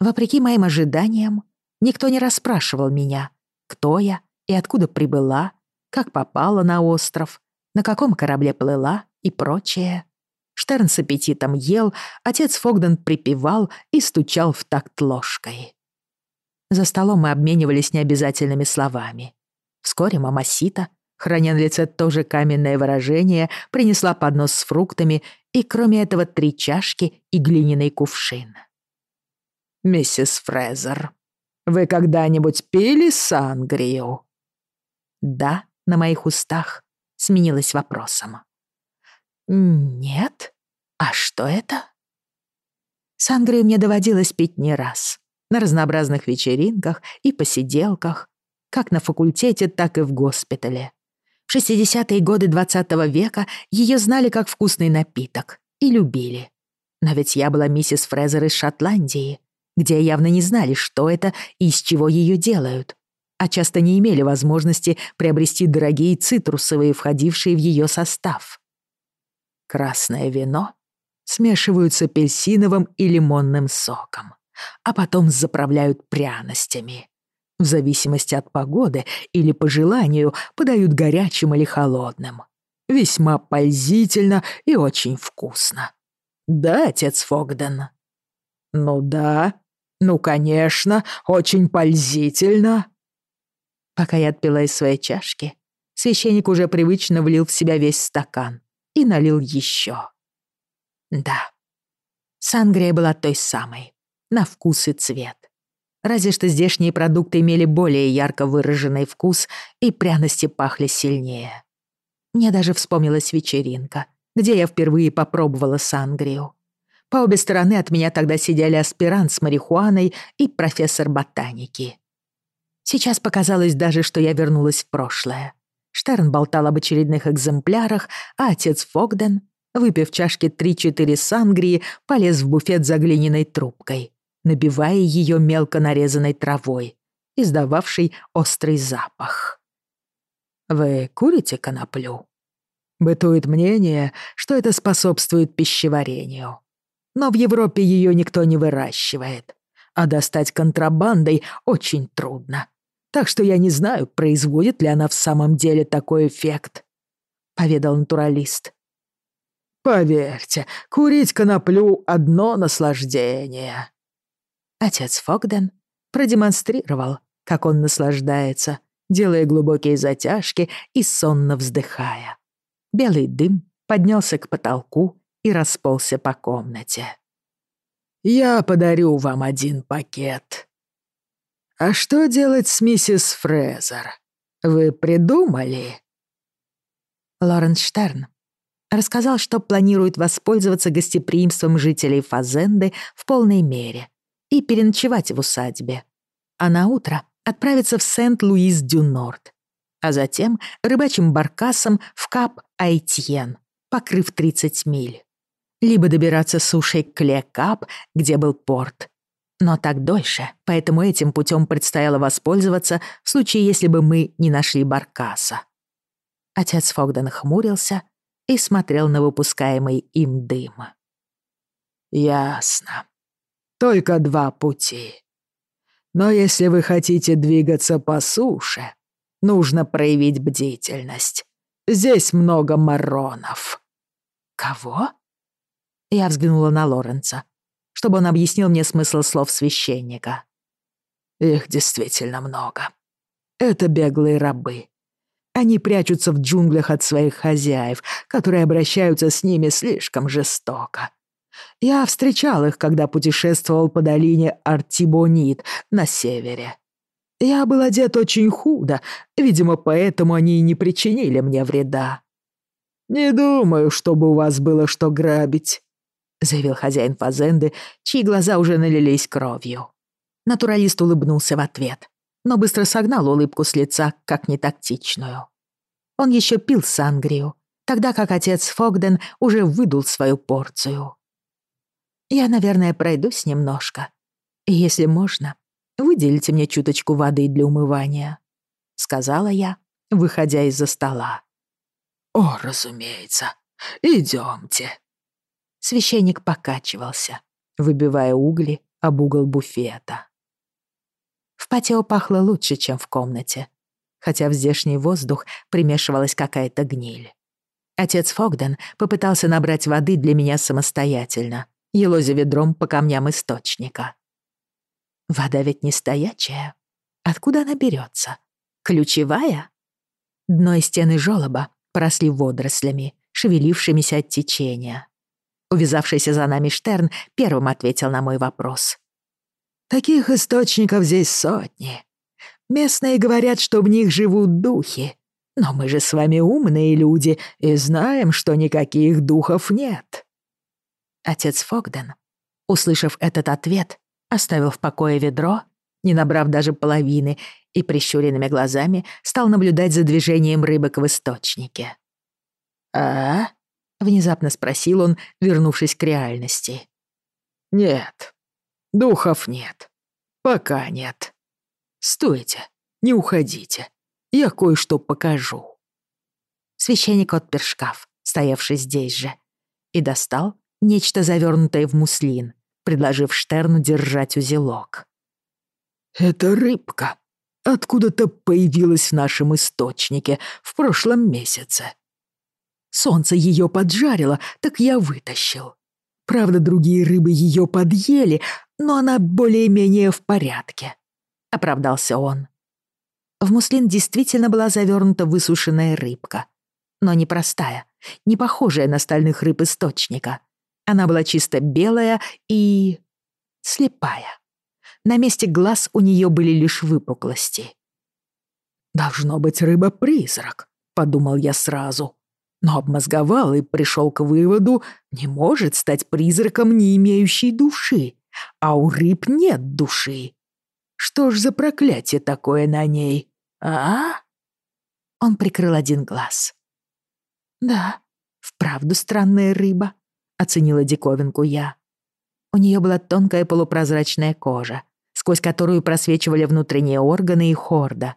Вопреки моим ожиданиям, никто не расспрашивал меня, кто я и откуда прибыла, как попала на остров, на каком корабле плыла и прочее. Штерн с аппетитом ел, отец Фогден припевал и стучал в такт ложкой. За столом мы обменивались необязательными словами. Вскоре мама Сита храня на лице тоже каменное выражение, принесла поднос с фруктами и, кроме этого, три чашки и глиняный кувшин. «Миссис Фрезер, вы когда-нибудь пили сангрию?» «Да», на моих устах сменилось вопросом. «Нет? А что это?» Сангрию мне доводилось пить не раз. На разнообразных вечеринках и посиделках, как на факультете, так и в госпитале. В 60-е годы 20 -го века ее знали как вкусный напиток и любили. Но ведь я была миссис Фрезер из Шотландии, где явно не знали, что это и из чего ее делают, а часто не имели возможности приобрести дорогие цитрусовые, входившие в ее состав. Красное вино смешивают с апельсиновым и лимонным соком, а потом заправляют пряностями. В зависимости от погоды или по желанию подают горячим или холодным. Весьма пользительно и очень вкусно. Да, отец Фогден? Ну да, ну конечно, очень пользительно. Пока я отпила из своей чашки, священник уже привычно влил в себя весь стакан и налил еще. Да, сангрия была той самой, на вкус и цвет Разве что здешние продукты имели более ярко выраженный вкус и пряности пахли сильнее. Мне даже вспомнилась вечеринка, где я впервые попробовала сангрию. По обе стороны от меня тогда сидели аспирант с марихуаной и профессор ботаники. Сейчас показалось даже, что я вернулась в прошлое. Штерн болтал об очередных экземплярах, а отец Фогден, выпив чашки 3-4 сангрии, полез в буфет за глиняной трубкой, набивая ее мелко нарезанной травой, издававшей острый запах. «Вы курите коноплю?» Бытует мнение, что это способствует пищеварению. Но в Европе ее никто не выращивает, а достать контрабандой очень трудно. Так что я не знаю, производит ли она в самом деле такой эффект», — поведал натуралист. «Поверьте, курить коноплю — одно наслаждение». Отец Фогден продемонстрировал, как он наслаждается, делая глубокие затяжки и сонно вздыхая. Белый дым поднялся к потолку и расползся по комнате. «Я подарю вам один пакет», «А что делать с миссис Фрезер? Вы придумали?» Лоренс Штерн рассказал, что планирует воспользоваться гостеприимством жителей Фазенды в полной мере и переночевать в усадьбе, а на утро отправиться в Сент-Луис-дю-Норд, а затем рыбачим баркасом в Кап-Айтьен, покрыв 30 миль. Либо добираться сушей к Ле-Кап, где был порт, но так дольше, поэтому этим путем предстояло воспользоваться в случае, если бы мы не нашли Баркаса. Отец Фогден хмурился и смотрел на выпускаемый им дым. «Ясно. Только два пути. Но если вы хотите двигаться по суше, нужно проявить бдительность. Здесь много маронов». «Кого?» Я взглянула на Лоренца, чтобы он объяснил мне смысл слов священника. Их действительно много. Это беглые рабы. Они прячутся в джунглях от своих хозяев, которые обращаются с ними слишком жестоко. Я встречал их, когда путешествовал по долине Артибонит на севере. Я был одет очень худо, видимо, поэтому они и не причинили мне вреда. Не думаю, чтобы у вас было что грабить. — заявил хозяин фазенды, чьи глаза уже налились кровью. Натуралист улыбнулся в ответ, но быстро согнал улыбку с лица, как нетактичную. Он еще пил сангрию, тогда как отец Фогден уже выдул свою порцию. «Я, наверное, пройдусь немножко. И если можно, выделите мне чуточку воды для умывания», — сказала я, выходя из-за стола. «О, разумеется. Идемте», Священник покачивался, выбивая угли об угол буфета. В патио пахло лучше, чем в комнате, хотя в здешний воздух примешивалась какая-то гниль. Отец Фогден попытался набрать воды для меня самостоятельно, елозя ведром по камням источника. Вода ведь не стоячая. Откуда она берется? Ключевая? Дно и стены жёлоба поросли водорослями, шевелившимися от течения. Увязавшийся за нами Штерн первым ответил на мой вопрос. «Таких источников здесь сотни. Местные говорят, что в них живут духи. Но мы же с вами умные люди и знаем, что никаких духов нет». Отец Фогден, услышав этот ответ, оставил в покое ведро, не набрав даже половины, и прищуренными глазами стал наблюдать за движением рыбок в источнике. «А?» — внезапно спросил он, вернувшись к реальности. «Нет, духов нет. Пока нет. Стойте, не уходите. Я кое-что покажу». Священник отпер шкаф, стоявший здесь же, и достал нечто завернутое в муслин, предложив Штерну держать узелок. «Это рыбка. Откуда-то появилась в нашем источнике в прошлом месяце. Солнце ее поджарило, так я вытащил. Правда, другие рыбы ее подъели, но она более-менее в порядке», — оправдался он. В муслин действительно была завернута высушенная рыбка. Но не простая, не похожая на стальных рыб источника. Она была чисто белая и... слепая. На месте глаз у нее были лишь выпуклости. «Должно быть рыба-призрак», — подумал я сразу. Но обмозговал и пришел к выводу, не может стать призраком, не имеющей души, а у рыб нет души. Что ж за проклятие такое на ней, а? Он прикрыл один глаз. «Да, вправду странная рыба», — оценила диковинку я. У нее была тонкая полупрозрачная кожа, сквозь которую просвечивали внутренние органы и хорда.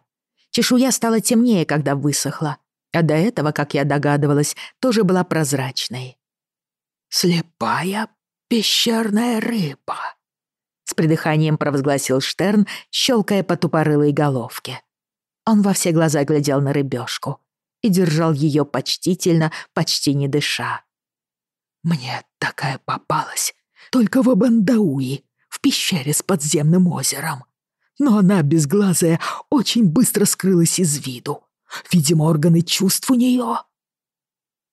Чешуя стала темнее, когда высохла, а до этого, как я догадывалась, тоже была прозрачной. «Слепая пещерная рыба», — с придыханием провозгласил Штерн, щелкая по тупорылой головке. Он во все глаза глядел на рыбешку и держал ее почтительно, почти не дыша. «Мне такая попалась только в Абандауи, в пещере с подземным озером. Но она, безглазая, очень быстро скрылась из виду. Видимо, органы чувств у нее.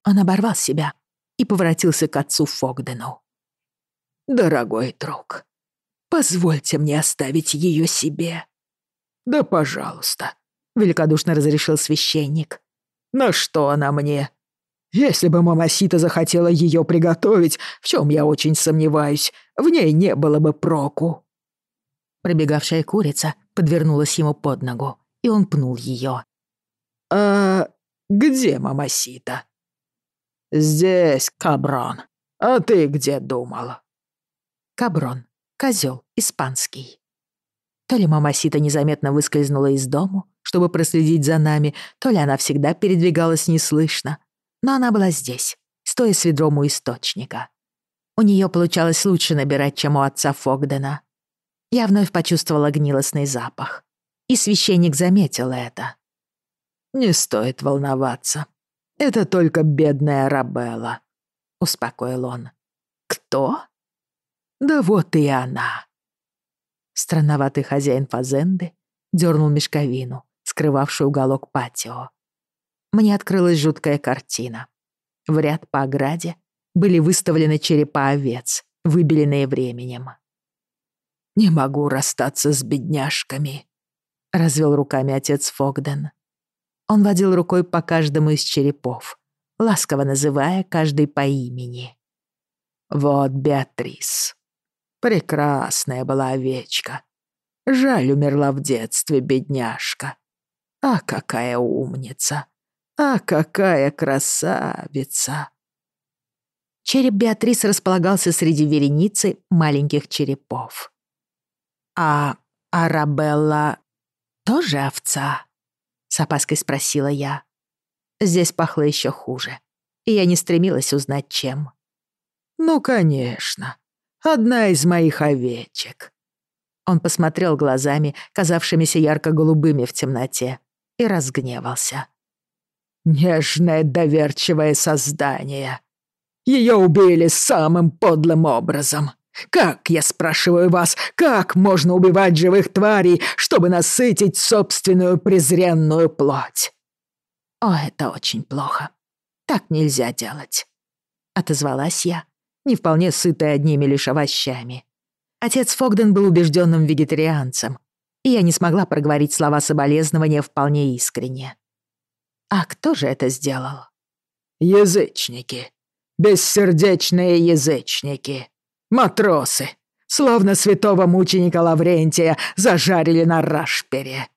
Он оборвал себя и поворотился к отцу Фогдену. «Дорогой друг, позвольте мне оставить ее себе». «Да, пожалуйста», — великодушно разрешил священник. «На что она мне? Если бы мамасита захотела ее приготовить, в чем я очень сомневаюсь, в ней не было бы проку». Пробегавшая курица подвернулась ему под ногу, и он пнул ее. «А где мамасита?» «Здесь, Каброн. А ты где думала?» Каброн. Козел. Испанский. То ли мамасита незаметно выскользнула из дому, чтобы проследить за нами, то ли она всегда передвигалась неслышно, но она была здесь, стоя с ведром у источника. У нее получалось лучше набирать, чем у отца Фогдена. Я вновь почувствовала гнилостный запах. И священник заметил это. «Не стоит волноваться. Это только бедная Рабелла», — успокоил он. «Кто?» «Да вот и она». Странноватый хозяин фазенды дернул мешковину, скрывавшую уголок патио мне открылась жуткая картина. В ряд по ограде были выставлены черепа овец, выбеленные временем. «Не могу расстаться с бедняжками», — развел руками отец Фогден. Он водил рукой по каждому из черепов, ласково называя каждый по имени. «Вот Беатрис. Прекрасная была овечка. Жаль, умерла в детстве бедняжка. А какая умница! А какая красавица!» Череп Беатрис располагался среди вереницы маленьких черепов. «А Арабелла тоже овца?» — с опаской спросила я. Здесь пахло еще хуже, и я не стремилась узнать, чем. «Ну, конечно. Одна из моих овечек». Он посмотрел глазами, казавшимися ярко-голубыми в темноте, и разгневался. Нежное доверчивое создание. Ее убили самым подлым образом. Как, я спрашиваю вас, как можно убивать живых тварей, чтобы насытить собственную презренную плоть? О, это очень плохо. Так нельзя делать. Отозвалась я, не вполне сытая одними лишь овощами. Отец Фогден был убежденным вегетарианцем, и я не смогла проговорить слова соболезнования вполне искренне. А кто же это сделал? Язычники. Бессердечные язычники. Матросы. Словно святого мученика Лаврентия зажарили на рашпере.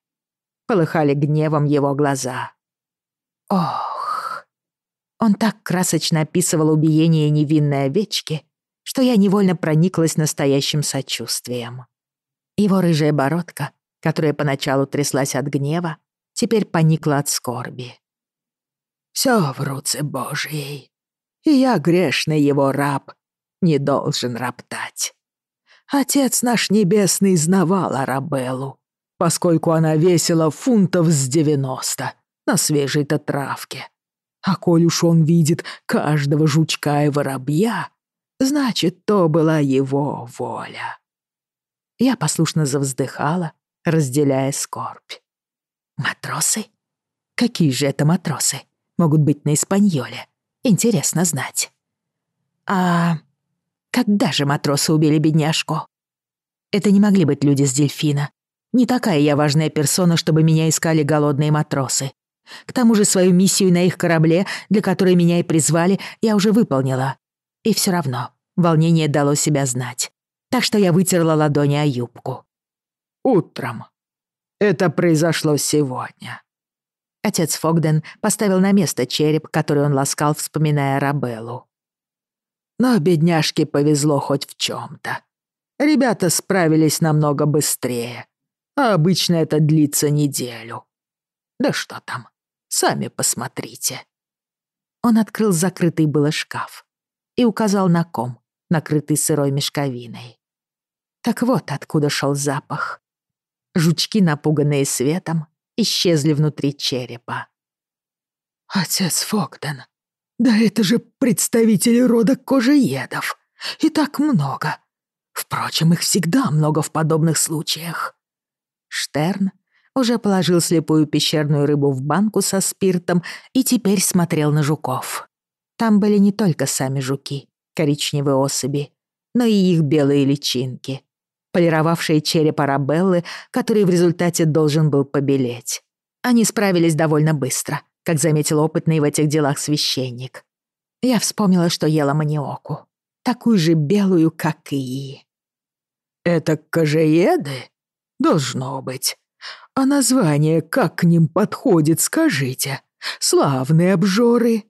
Полыхали гневом его глаза. Ох. Он так красочно описывал убиение невинной овечки, что я невольно прониклась настоящим сочувствием. Его рыжая бородка, которая поначалу тряслась от гнева, теперь поникла от скорби. Все в руце Божьей, и я, грешный его раб, не должен роптать. Отец наш небесный знавал Арабеллу, поскольку она весила фунтов с девяносто на свежей-то травке. А коль уж он видит каждого жучка и воробья, значит, то была его воля. Я послушно завздыхала, разделяя скорбь. Матросы? Какие же это матросы? могут быть на Испаньоле. Интересно знать. А когда же матросы убили бедняжку? Это не могли быть люди с дельфина. Не такая я важная персона, чтобы меня искали голодные матросы. К тому же свою миссию на их корабле, для которой меня и призвали, я уже выполнила. И все равно волнение дало себя знать. Так что я вытерла ладони о юбку. «Утром. Это произошло сегодня». Отец Фогден поставил на место череп, который он ласкал, вспоминая Рабеллу. Но бедняжке повезло хоть в чем то Ребята справились намного быстрее, а обычно это длится неделю. Да что там, сами посмотрите. Он открыл закрытый было шкаф и указал на ком, накрытый сырой мешковиной. Так вот откуда шел запах. Жучки, напуганные светом, исчезли внутри черепа. «Отец Фогден, да это же представители рода кожеедов. И так много. Впрочем, их всегда много в подобных случаях». Штерн уже положил слепую пещерную рыбу в банку со спиртом и теперь смотрел на жуков. Там были не только сами жуки, коричневые особи, но и их белые личинки, полировавшие череп Арабеллы, который в результате должен был побелеть. Они справились довольно быстро, как заметил опытный в этих делах священник. Я вспомнила, что ела маниоку, такую же белую, как и... «Это кожееды? Должно быть. А название как к ним подходит, скажите? Славные обжоры!»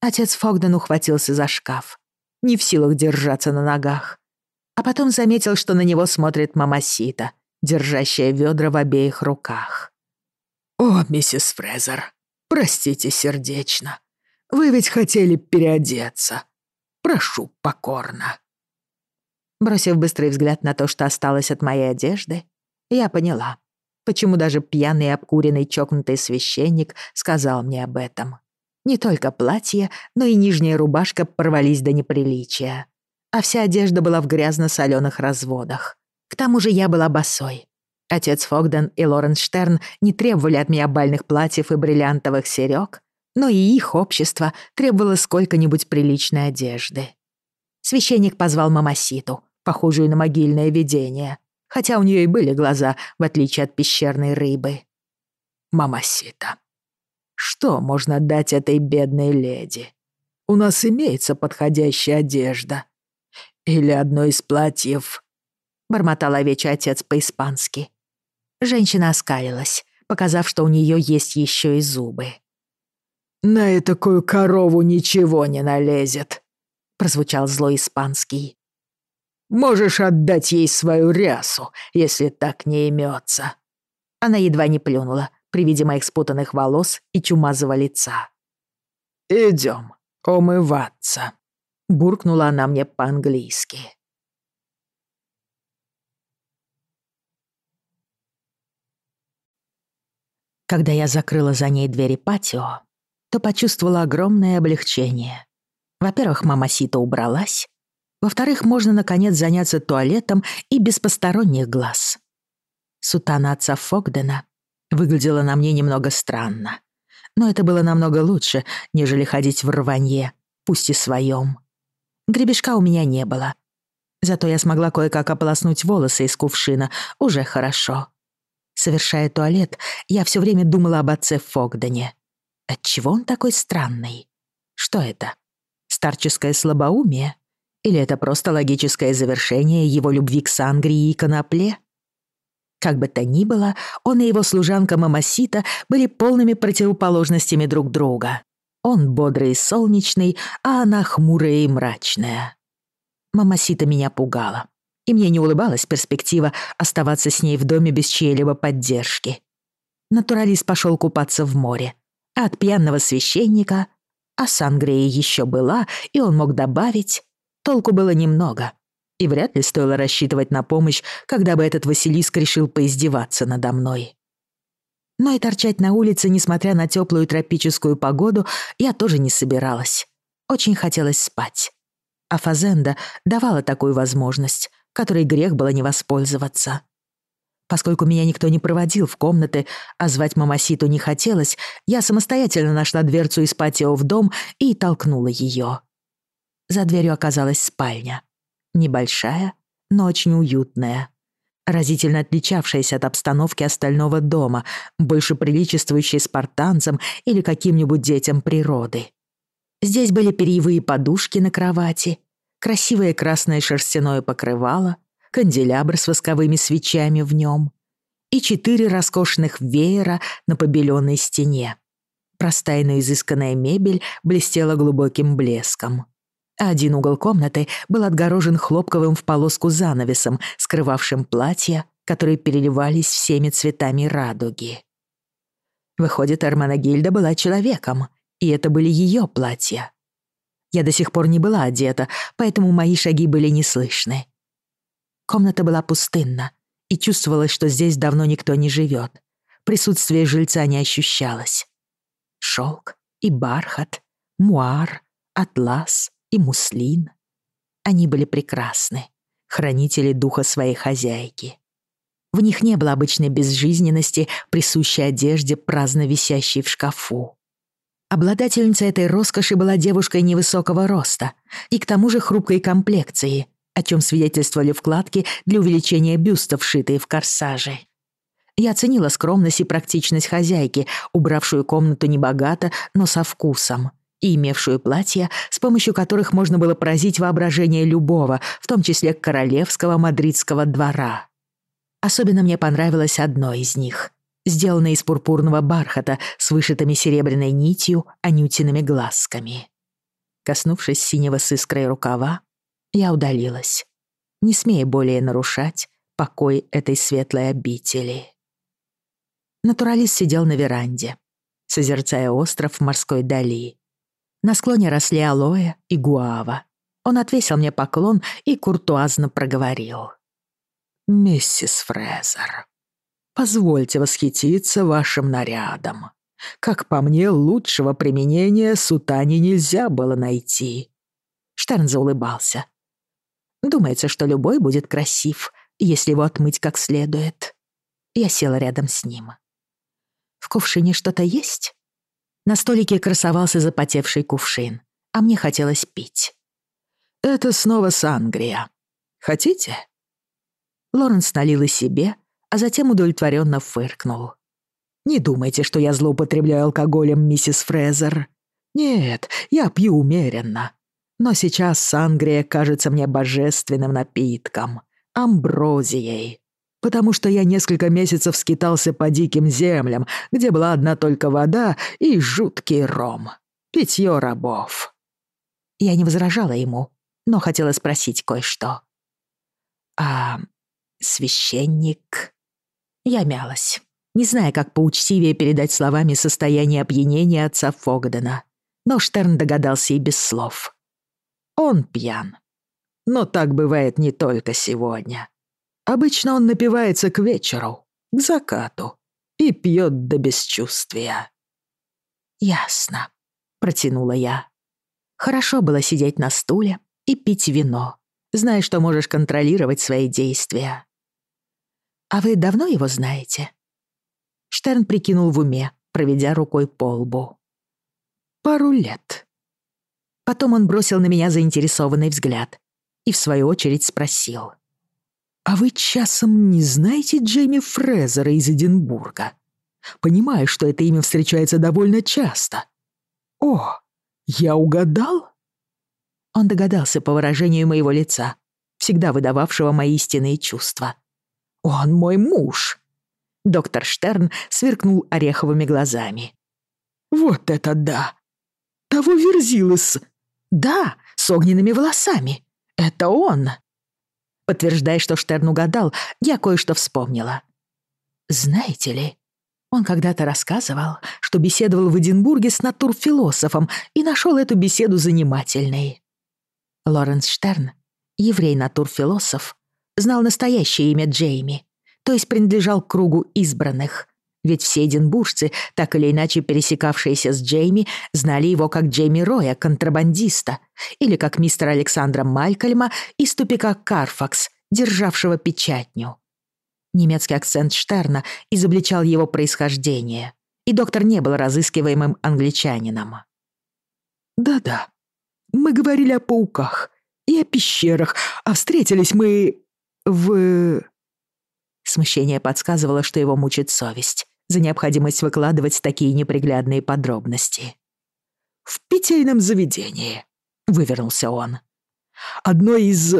Отец Фогден ухватился за шкаф, не в силах держаться на ногах. А потом заметил, что на него смотрит мама Сита, держащая ведра в обеих руках. «О, миссис Фрезер, простите сердечно. Вы ведь хотели переодеться. Прошу покорно». Бросив быстрый взгляд на то, что осталось от моей одежды, я поняла, почему даже пьяный и обкуренный чокнутый священник сказал мне об этом. Не только платье, но и нижняя рубашка порвались до неприличия. А вся одежда была в грязно-солёных разводах. К тому же я была босой. Отец Фогден и Лоренс Штерн не требовали от меня бальных платьев и бриллиантовых серёг, но и их общество требовало сколько-нибудь приличной одежды. Священник позвал Мамаситу, похожую на могильное видение, хотя у неё и были глаза, в отличие от пещерной рыбы. «Мамасита, что можно дать этой бедной леди? У нас имеется подходящая одежда. Или одно из платьев...» Бормотал овечий отец по-испански. Женщина оскалилась, показав, что у нее есть еще и зубы. «На такую корову ничего не налезет», — прозвучал злой испанский. «Можешь отдать ей свою рясу, если так не имется». Она едва не плюнула, при виде моих спутанных волос и чумазого лица. «Идем умываться», — буркнула она мне по-английски. Когда я закрыла за ней двери патио, то почувствовала огромное облегчение. Во-первых, мама Сита убралась. Во-вторых, можно, наконец, заняться туалетом и без посторонних глаз. Сутана отца Фогдена выглядела на мне немного странно. Но это было намного лучше, нежели ходить в рванье, пусть и своем. Гребешка у меня не было. Зато я смогла кое-как ополоснуть волосы из кувшина, уже хорошо. Совершая туалет, я все время думала об отце Фогдане. Отчего он такой странный? Что это? Старческое слабоумие? Или это просто логическое завершение его любви к сангрии и конопле? Как бы то ни было, он и его служанка Мамасита были полными противоположностями друг друга. Он бодрый и солнечный, а она хмурая и мрачная. Мамасита меня пугала, и мне не улыбалась перспектива оставаться с ней в доме без чьей-либо поддержки. Натуралист пошел купаться в море, а от пьяного священника, а сангрия еще была, и он мог добавить, толку было немного — и вряд ли стоило рассчитывать на помощь, когда бы этот Василиск решил поиздеваться надо мной. Но и торчать на улице, несмотря на теплую тропическую погоду, я тоже не собиралась. Очень хотелось спать. А Фазенда давала такую возможность, которой грех было не воспользоваться. Поскольку меня никто не проводил в комнаты, а звать Мамаситу не хотелось, я самостоятельно нашла дверцу из патио в дом и толкнула ее. За дверью оказалась спальня. Небольшая, но очень уютная, разительно отличавшаяся от обстановки остального дома, больше приличествующей спартанцам или каким-нибудь детям природы. Здесь были перьевые подушки на кровати, красивое красное шерстяное покрывало, канделябр с восковыми свечами в нем и четыре роскошных веера на побеленной стене. Простая, но изысканная мебель блестела глубоким блеском. Один угол комнаты был отгорожен хлопковым в полоску занавесом, скрывавшим платья, которые переливались всеми цветами радуги. Выходит, Эрманагильда была человеком, и это были ее платья. Я до сих пор не была одета, поэтому мои шаги были не слышны. Комната была пустынна, и чувствовалось, что здесь давно никто не живет. Присутствие жильца не ощущалось. Шелк и бархат, муар, атлас и муслин. Они были прекрасны, хранители духа своей хозяйки. В них не было обычной безжизненности, присущей одежде, праздно висящей в шкафу. Обладательница этой роскоши была девушкой невысокого роста и к тому же хрупкой комплекции, о чем свидетельствовали вкладки для увеличения бюста, вшитые в корсажи. Я оценила скромность и практичность хозяйки, убравшую комнату небогато, но со вкусом и имевшую платья, с помощью которых можно было поразить воображение любого, в том числе королевского мадридского двора. Особенно мне понравилось одно из них, сделанное из пурпурного бархата с вышитыми серебряной нитью анютиными глазками. Коснувшись синего с искрой рукава, я удалилась, не смея более нарушать покой этой светлой обители. Натуралист сидел на веранде, созерцая остров в морской дали, на склоне росли алоэ и гуава. Он отвесил мне поклон и куртуазно проговорил. «Миссис Фрезер, позвольте восхититься вашим нарядом. Как по мне, лучшего применения сутане нельзя было найти». Штерн заулыбался. «Думается, что любой будет красив, если его отмыть как следует». Я села рядом с ним. «В кувшине что-то есть?» На столике красовался запотевший кувшин, а мне хотелось пить. «Это снова сангрия. Хотите?» Лоренс налил и себе, а затем удовлетворенно фыркнул. «Не думайте, что я злоупотребляю алкоголем, миссис Фрезер. Нет, я пью умеренно. Но сейчас сангрия кажется мне божественным напитком, амброзией потому что я несколько месяцев скитался по диким землям, где была одна только вода и жуткий ром. Питье рабов. Я не возражала ему, но хотела спросить кое-что. «А священник?» Я мялась, не зная, как поучтивее передать словами состояние опьянения отца Фогдена. Но Штерн догадался и без слов. «Он пьян. Но так бывает не только сегодня. Обычно он напивается к вечеру, к закату, и пьет до бесчувствия. «Ясно», — протянула я. Хорошо было сидеть на стуле и пить вино, зная, что можешь контролировать свои действия. «А вы давно его знаете?» Штерн прикинул в уме, проведя рукой по лбу. «Пару лет». Потом он бросил на меня заинтересованный взгляд и, в свою очередь, спросил. «А вы часом не знаете Джейми Фрезера из Эдинбурга? Понимаю, что это имя встречается довольно часто. О, я угадал?» Он догадался по выражению моего лица, всегда выдававшего мои истинные чувства. «Он мой муж!» Доктор Штерн сверкнул ореховыми глазами. «Вот это да! Того верзилы с... Да, с огненными волосами! Это он!» Подтверждая, что Штерн угадал, я кое-что вспомнила. Знаете ли, он когда-то рассказывал, что беседовал в Эдинбурге с натурфилософом и нашел эту беседу занимательной. Лоренс Штерн, еврей-натурфилософ, знал настоящее имя Джейми, то есть принадлежал к кругу избранных. Ведь все эдинбуржцы, так или иначе пересекавшиеся с Джейми, знали его как Джейми Роя, контрабандиста, или как мистера Александра Малькольма из тупика Карфакс, державшего печатню. Немецкий акцент Штерна изобличал его происхождение, и доктор не был разыскиваемым англичанином. «Да-да, мы говорили о пауках и о пещерах, а встретились мы в...» Смущение подсказывало, что его мучит совесть за необходимость выкладывать такие неприглядные подробности. «В питейном заведении», — вывернулся он. «Одной из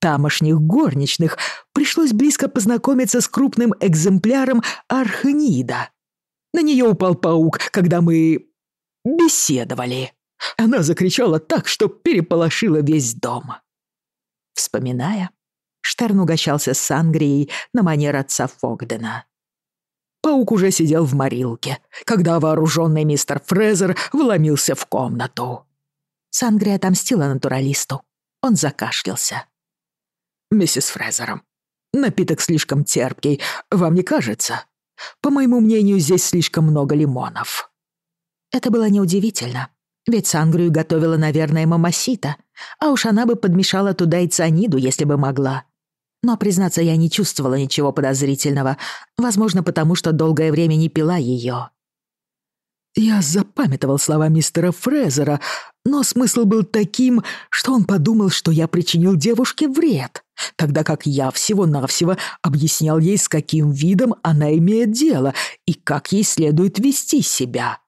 тамошних горничных пришлось близко познакомиться с крупным экземпляром архнида. На нее упал паук, когда мы беседовали. Она закричала так, что переполошила весь дом. Вспоминая, Штерн угощался сангрией на манер отца Фогдена. Паук уже сидел в морилке, когда вооруженный мистер Фрезер вломился в комнату. Сангрия отомстила натуралисту. Он закашлялся. «Миссис Фрезер, напиток слишком терпкий, вам не кажется? По моему мнению, здесь слишком много лимонов». Это было неудивительно, ведь сангрию готовила, наверное, мамасита, а уж она бы подмешала туда и цианиду, если бы могла. Но, признаться, я не чувствовала ничего подозрительного, возможно, потому что долгое время не пила ее. Я запамятовал слова мистера Фрезера, но смысл был таким, что он подумал, что я причинил девушке вред, тогда как я всего-навсего объяснял ей, с каким видом она имеет дело и как ей следует вести себя.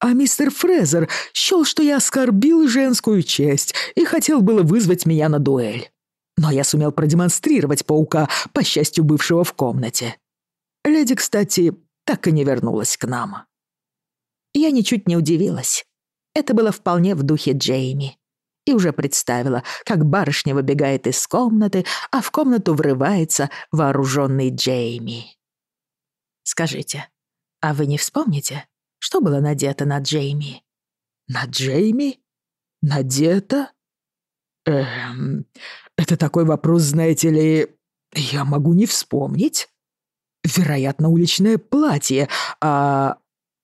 А мистер Фрезер счёл, что я оскорбил женскую честь и хотел было вызвать меня на дуэль. Но я сумел продемонстрировать паука, по счастью, бывшего в комнате. Леди, кстати, так и не вернулась к нам. Я ничуть не удивилась. Это было вполне в духе Джейми. И уже представила, как барышня выбегает из комнаты, а в комнату врывается вооруженный Джейми. «Скажите, а вы не вспомните, что было надето на Джейми?» «На Джейми? Надето? Эм, это такой вопрос, знаете ли, я могу не вспомнить. Вероятно, уличное платье, а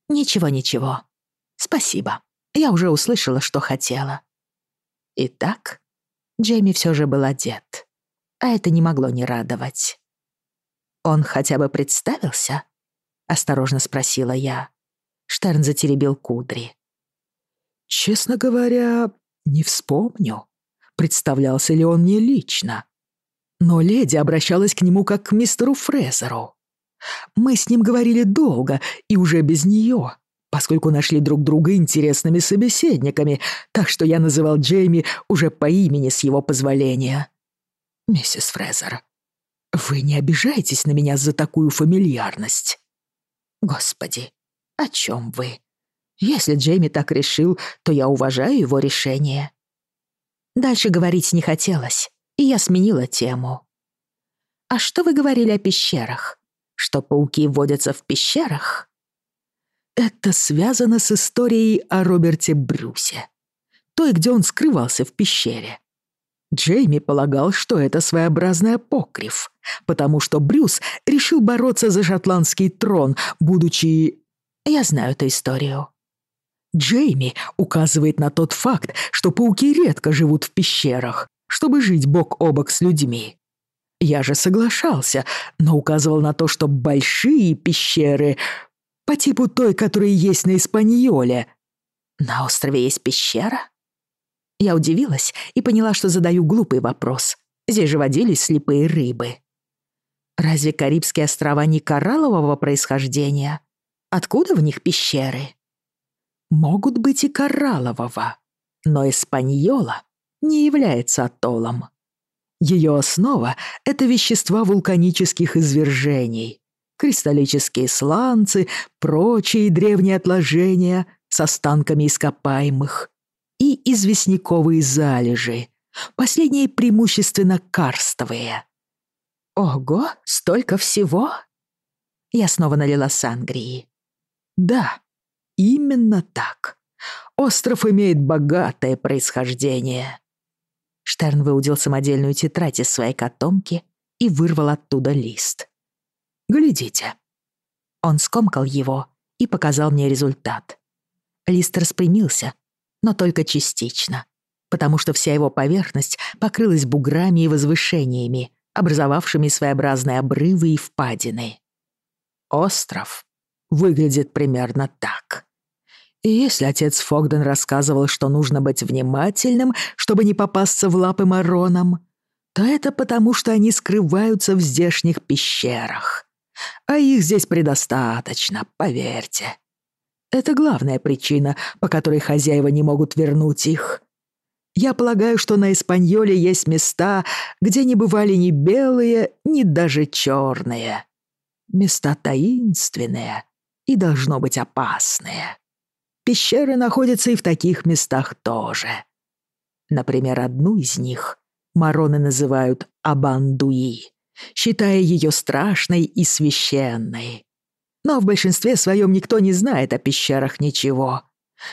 «Ничего-ничего. Спасибо. Я уже услышала, что хотела». Итак, Джейми все же был одет, а это не могло не радовать. «Он хотя бы представился?» — осторожно спросила я. Штерн затеребил кудри. «Честно говоря, не вспомню, представлялся ли он мне лично. Но леди обращалась к нему как к мистеру Фрезеру. Мы с ним говорили долго и уже без нее, поскольку нашли друг друга интересными собеседниками, так что я называл Джейми уже по имени с его позволения. Миссис Фрезер, вы не обижаетесь на меня за такую фамильярность? Господи, о чем вы? Если Джейми так решил, то я уважаю его решение. Дальше говорить не хотелось, и я сменила тему. «А что вы говорили о пещерах? что пауки водятся в пещерах? Это связано с историей о Роберте Брюсе. Той, где он скрывался в пещере. Джейми полагал, что это своеобразный апокриф, потому что Брюс решил бороться за шотландский трон, будучи... Я знаю эту историю. Джейми указывает на тот факт, что пауки редко живут в пещерах, чтобы жить бок о бок с людьми. Я же соглашался, но указывал на то, что большие пещеры, по типу той, которая есть на Испаньоле. На острове есть пещера? Я удивилась и поняла, что задаю глупый вопрос. Здесь же водились слепые рыбы. Разве Карибские острова не кораллового происхождения? Откуда в них пещеры? Могут быть и кораллового, но Испаньола не является атоллом. Ее основа — это вещества вулканических извержений, кристаллические сланцы, прочие древние отложения с останками ископаемых и известняковые залежи, последние преимущественно карстовые. Ого, столько всего! Я снова налила сангрии. Да, именно так. Остров имеет богатое происхождение. Штерн выудил самодельную тетрадь из своей котомки и вырвал оттуда лист. «Глядите». Он скомкал его и показал мне результат. Лист распрямился, но только частично, потому что вся его поверхность покрылась буграми и возвышениями, образовавшими своеобразные обрывы и впадины. Остров выглядит примерно так. И если отец Фогден рассказывал, что нужно быть внимательным, чтобы не попасться в лапы Маронам, то это потому, что они скрываются в здешних пещерах. А их здесь предостаточно, поверьте. Это главная причина, по которой хозяева не могут вернуть их. Я полагаю, что на Испаньоле есть места, где не бывали ни белые, ни даже черные. Места таинственные и, должно быть, опасные. Пещеры находятся и в таких местах тоже. Например, одну из них Мароны называют Абандуи, считая ее страшной и священной. Но в большинстве своем никто не знает о пещерах ничего,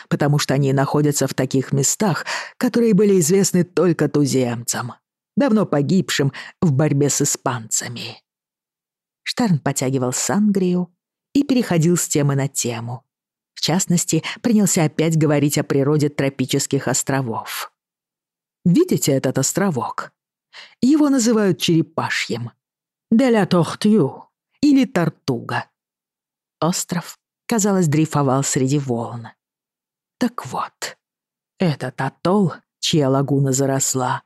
потому что они находятся в таких местах, которые были известны только туземцам, давно погибшим в борьбе с испанцами. Штерн потягивал сангрию и переходил с темы на тему. В частности, принялся опять говорить о природе тропических островов. Видите этот островок? Его называют черепашьем. Деля Тохтью или Тартуга. Остров, казалось, дрейфовал среди волн. Так вот, этот атолл, чья лагуна заросла,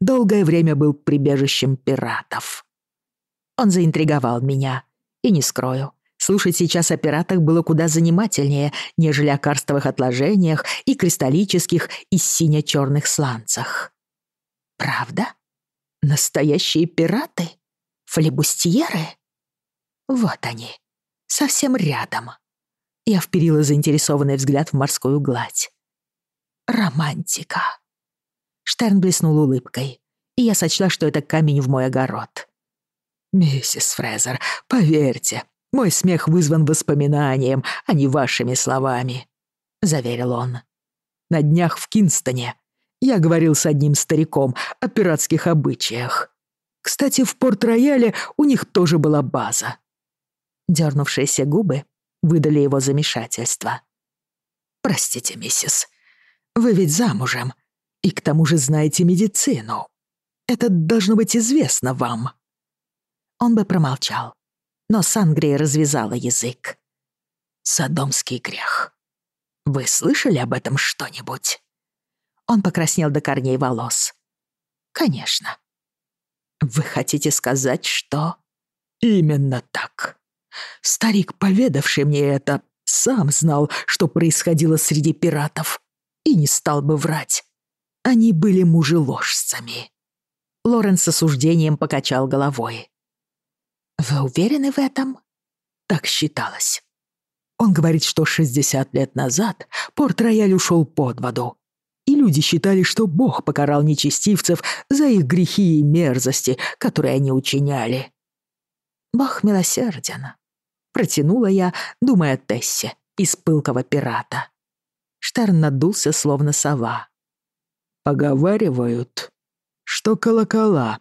долгое время был прибежищем пиратов. Он заинтриговал меня, и не скрою, Слушать сейчас о пиратах было куда занимательнее, нежели о карстовых отложениях и кристаллических и сине-черных сланцах. Правда? Настоящие пираты? Флебустьеры? Вот они, совсем рядом. Я вперила заинтересованный взгляд в морскую гладь. Романтика. Штерн блеснул улыбкой, и я сочла, что это камень в мой огород. «Миссис Фрезер, поверьте, мой смех вызван воспоминанием, а не вашими словами», — заверил он. «На днях в Кинстоне я говорил с одним стариком о пиратских обычаях. Кстати, в Порт-Рояле у них тоже была база». Дернувшиеся губы выдали его замешательство. «Простите, миссис, вы ведь замужем, и к тому же знаете медицину. Это должно быть известно вам». Он бы промолчал, но Сангрия развязала язык. «Содомский грех. Вы слышали об этом что-нибудь?» Он покраснел до корней волос. «Конечно. Вы хотите сказать, что...» «Именно так. Старик, поведавший мне это, сам знал, что происходило среди пиратов, и не стал бы врать. Они были мужеложцами». Лоренс с осуждением покачал головой. Вы уверены в этом? Так считалось. Он говорит, что 60 лет назад Порт-Рояль ушел под воду, и люди считали, что Бог покарал нечестивцев за их грехи и мерзости, которые они учиняли. «Бог милосерден», — протянула я, думая о Тессе из пылкого пирата. Штерн надулся, словно сова. «Поговаривают, что колокола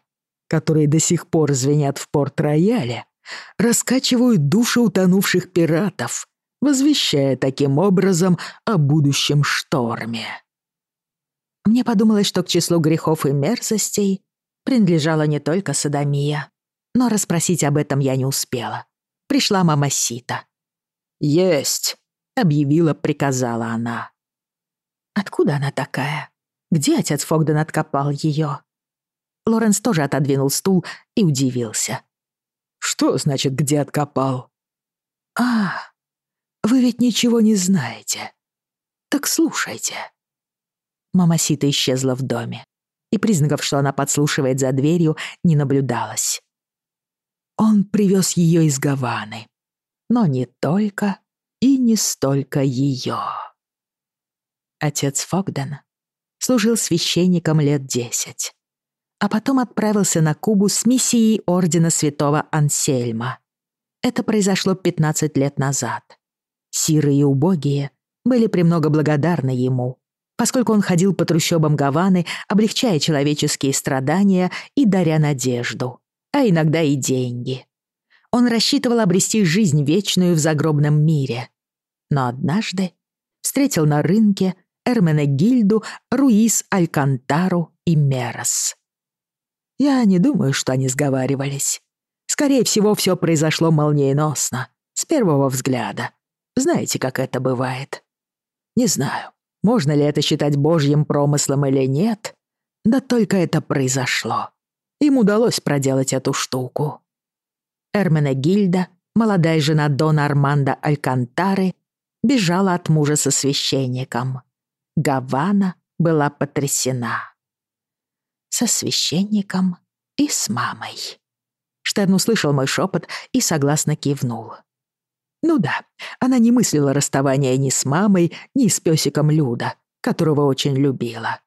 которые до сих пор звенят в Порт-Рояле, раскачивают души утонувших пиратов, возвещая таким образом о будущем шторме. Мне подумалось, что к числу грехов и мерзостей принадлежала не только садомия, но расспросить об этом я не успела. Пришла мама Сита. «Есть», — объявила, приказала она. Откуда она такая? Где отец Фогден откопал ее? Лоренс тоже отодвинул стул и удивился. «Что значит, где откопал?» «А, вы ведь ничего не знаете. Так слушайте». Мамасита исчезла в доме, и признаков, что она подслушивает за дверью, не наблюдалось. Он привез ее из Гаваны, но не только и не столько ее. Отец Фогден служил священником лет десять а потом отправился на Кубу с миссией Ордена Святого Ансельма. Это произошло 15 лет назад. Сиры и убогие были премного благодарны ему, поскольку он ходил по трущобам Гаваны, облегчая человеческие страдания и даря надежду, а иногда и деньги. Он рассчитывал обрести жизнь вечную в загробном мире. Но однажды встретил на рынке Эрменегильду, Руис, Алькантару и Мерос. Я не думаю, что они сговаривались. Скорее всего, все произошло молниеносно, с первого взгляда. Знаете, как это бывает? Не знаю, можно ли это считать божьим промыслом или нет, да только это произошло. им удалось проделать эту штуку. Эрменегильда, молодая жена Дона Армандо Алькантары, бежала от мужа со священником. Гавана была потрясена. Со священником и с мамой. Штерн услышал мой шепот и согласно кивнул. Ну да, она не мыслила расставания ни с мамой, ни с песиком Люда, которого очень любила.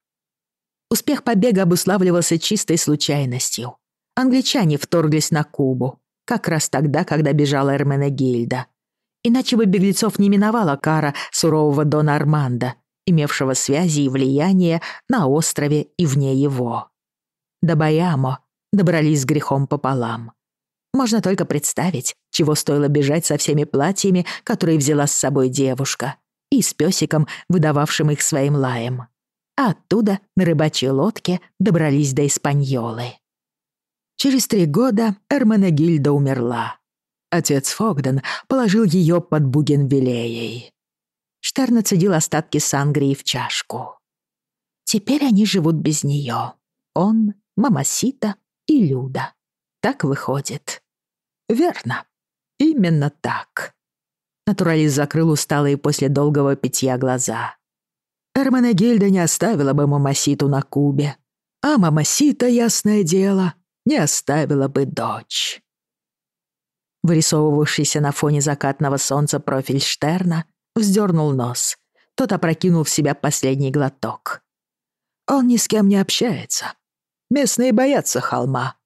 Успех побега обуславливался чистой случайностью. Англичане вторглись на Кубу, как раз тогда, когда бежала Эрменегильда. Иначе бы беглецов не миновала кара сурового Дона Арманда, имевшего связи и влияние на острове и вне его. До Баямо добрались с грехом пополам. Можно только представить, чего стоило бежать со всеми платьями, которые взяла с собой девушка, и с пёсиком, выдававшим их своим лаем. А оттуда на рыбачьей лодке добрались до Испаньолы. Через три года Эрменегильда умерла. Отец Фогден положил ее под бугенвилеей. Штерн оцедил остатки сангрии в чашку. Теперь они живут без нее. Он, Мамасита и Люда. Так выходит. Верно. Именно так. Натуралист закрыл усталые после долгого питья глаза. Эрменегильда не оставила бы Мамаситу на Кубе. А Мамасита, ясное дело, не оставила бы дочь. Вырисовывавшийся на фоне закатного солнца профиль Штерна вздернул нос. Тот опрокинул в себя последний глоток. Он ни с кем не общается. Местные боятся холма.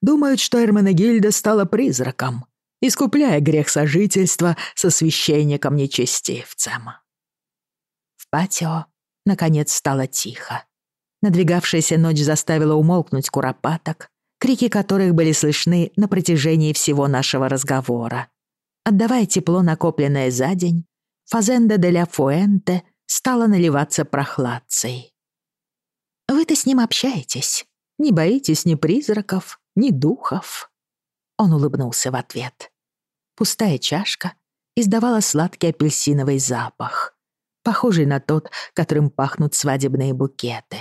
Думают, что Эрменегильда стала призраком, искупляя грех сожительства со священником-нечестивцем. В патио, наконец, стало тихо. Надвигавшаяся ночь заставила умолкнуть куропаток, крики которых были слышны на протяжении всего нашего разговора. Отдавая тепло, накопленное за день, Фазенда де ля Фуэнте стала наливаться прохладцей. «Вы-то с ним общаетесь. Не боитесь ни призраков, ни духов». Он улыбнулся в ответ. Пустая чашка издавала сладкий апельсиновый запах, похожий на тот, которым пахнут свадебные букеты.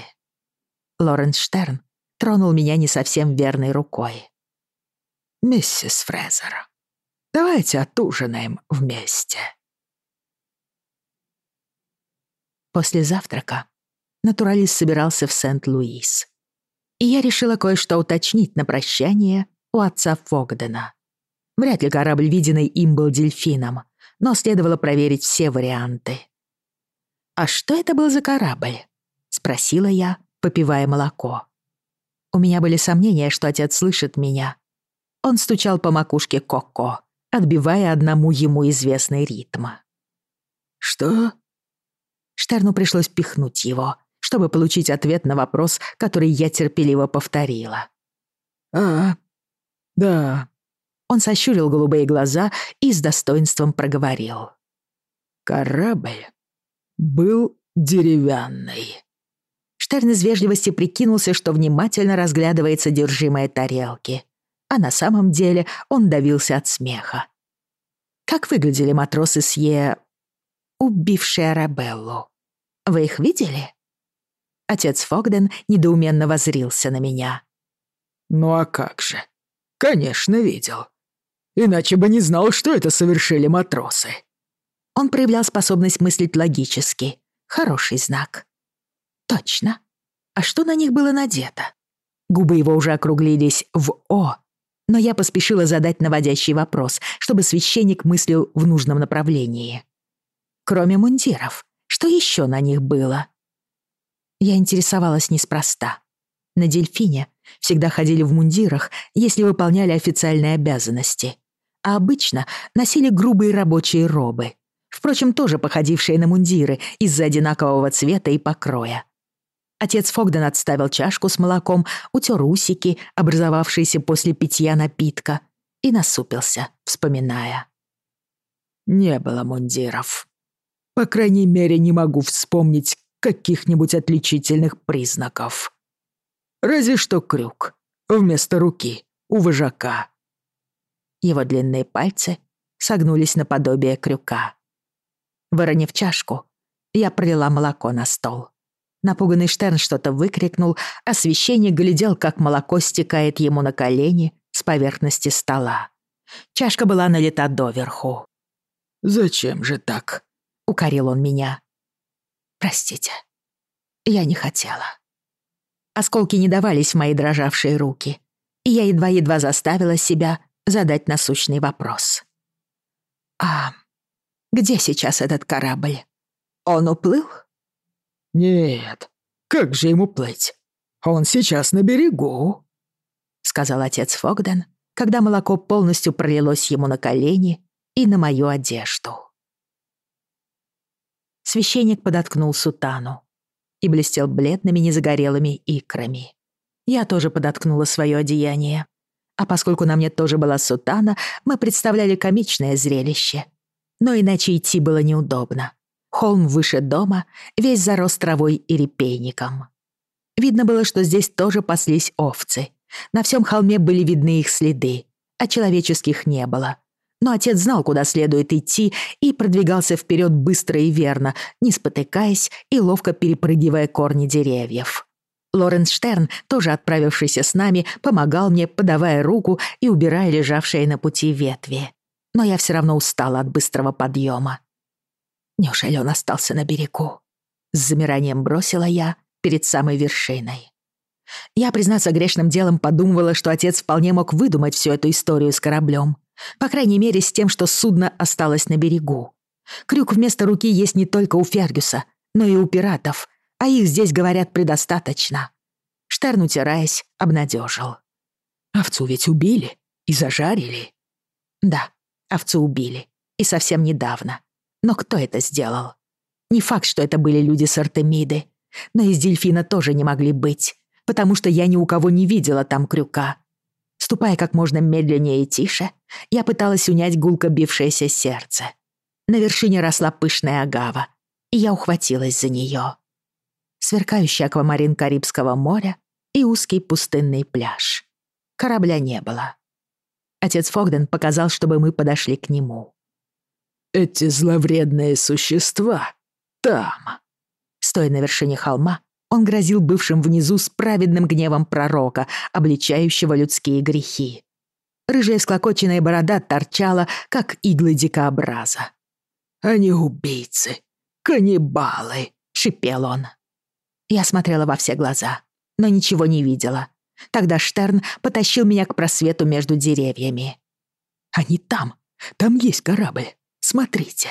Лоренс Штерн тронул меня не совсем верной рукой. «Миссис Фрезер, давайте отужинаем вместе». После завтрака натуралист собирался в Сент-Луис. И я решила кое-что уточнить на прощание у отца Фогдена. Вряд ли корабль, виденный им, был дельфином, но следовало проверить все варианты. «А что это был за корабль?» — спросила я, попивая молоко. У меня были сомнения, что отец слышит меня. Он стучал по макушке Коко, отбивая одному ему известный ритм. «Что?» Штерну пришлось пихнуть его, чтобы получить ответ на вопрос, который я терпеливо повторила. «А, да». Он сощурил голубые глаза и с достоинством проговорил. «Корабль был деревянный». Штерн из вежливости прикинулся, что внимательно разглядывает содержимое тарелки. А на самом деле он давился от смеха. Как выглядели матросы с Е убивший Арабеллу. Вы их видели?» Отец Фогден недоуменно возрился на меня. «Ну а как же? Конечно, видел. Иначе бы не знал, что это совершили матросы». Он проявлял способность мыслить логически. Хороший знак. «Точно. А что на них было надето?» Губы его уже округлились в «О», но я поспешила задать наводящий вопрос, чтобы священник мыслил в нужном направлении. Кроме мундиров, что еще на них было? Я интересовалась неспроста. На дельфине всегда ходили в мундирах, если выполняли официальные обязанности, а обычно носили грубые рабочие робы, впрочем, тоже походившие на мундиры из-за одинакового цвета и покроя. Отец Фогден отставил чашку с молоком, утер усики, образовавшиеся после питья напитка, и насупился, вспоминая. «Не было мундиров», по крайней мере, не могу вспомнить каких-нибудь отличительных признаков. Разве что крюк вместо руки у вожака. Его длинные пальцы согнулись наподобие крюка. Выронив чашку, я пролила молоко на стол. Напуганный Штерн что-то выкрикнул, а священник глядел, как молоко стекает ему на колени с поверхности стола. Чашка была налита доверху. «Зачем же так?» — укорил он меня. «Простите, я не хотела». Осколки не давались в мои дрожавшие руки, и я едва-едва заставила себя задать насущный вопрос. «А где сейчас этот корабль? Он уплыл?» «Нет, как же ему плыть? Он сейчас на берегу», — сказал отец Фогден, когда молоко полностью пролилось ему на колени и на мою одежду. Священник подоткнул сутану и блестел бледными незагорелыми икрами. Я тоже подоткнула свое одеяние. А поскольку на мне тоже была сутана, мы представляли комичное зрелище. Но иначе идти было неудобно. Холм выше дома, весь зарос травой и репейником. Видно было, что здесь тоже паслись овцы. На всем холме были видны их следы, а человеческих не было. Но отец знал, куда следует идти, и продвигался вперед быстро и верно, не спотыкаясь и ловко перепрыгивая корни деревьев. Лоренс Штерн, тоже отправившийся с нами, помогал мне, подавая руку и убирая лежавшие на пути ветви. Но я все равно устала от быстрого подъема. Неужели он остался на берегу? С замиранием бросила я перед самой вершиной. Я, признаться, грешным делом подумывала, что отец вполне мог выдумать всю эту историю с кораблем. По крайней мере, с тем, что судно осталось на берегу. Крюк вместо руки есть не только у Фергюса, но и у пиратов, а их здесь, говорят, предостаточно. Штерн, утираясь, обнадежил. Овцу ведь убили и зажарили. Да, овцу убили. И совсем недавно. Но кто это сделал? Не факт, что это были люди с Артемиды. Но из дельфина тоже не могли быть, потому что я ни у кого не видела там крюка. Ступая как можно медленнее и тише, я пыталась унять гулко бившееся сердце. На вершине росла пышная агава, и я ухватилась за нее. Сверкающий аквамарин Карибского моря и узкий пустынный пляж. Корабля не было. Отец Фогден показал, чтобы мы подошли к нему. «Эти зловредные существа там». Стоя на вершине холма, он грозил бывшим внизу с праведным гневом пророка, обличающего людские грехи. Рыжая склокоченная борода торчала, как иглы дикообраза. «Они убийцы, каннибалы», — шипел он. Я смотрела во все глаза, но ничего не видела. Тогда Штерн потащил меня к просвету между деревьями. «Они там, там есть корабль, смотрите».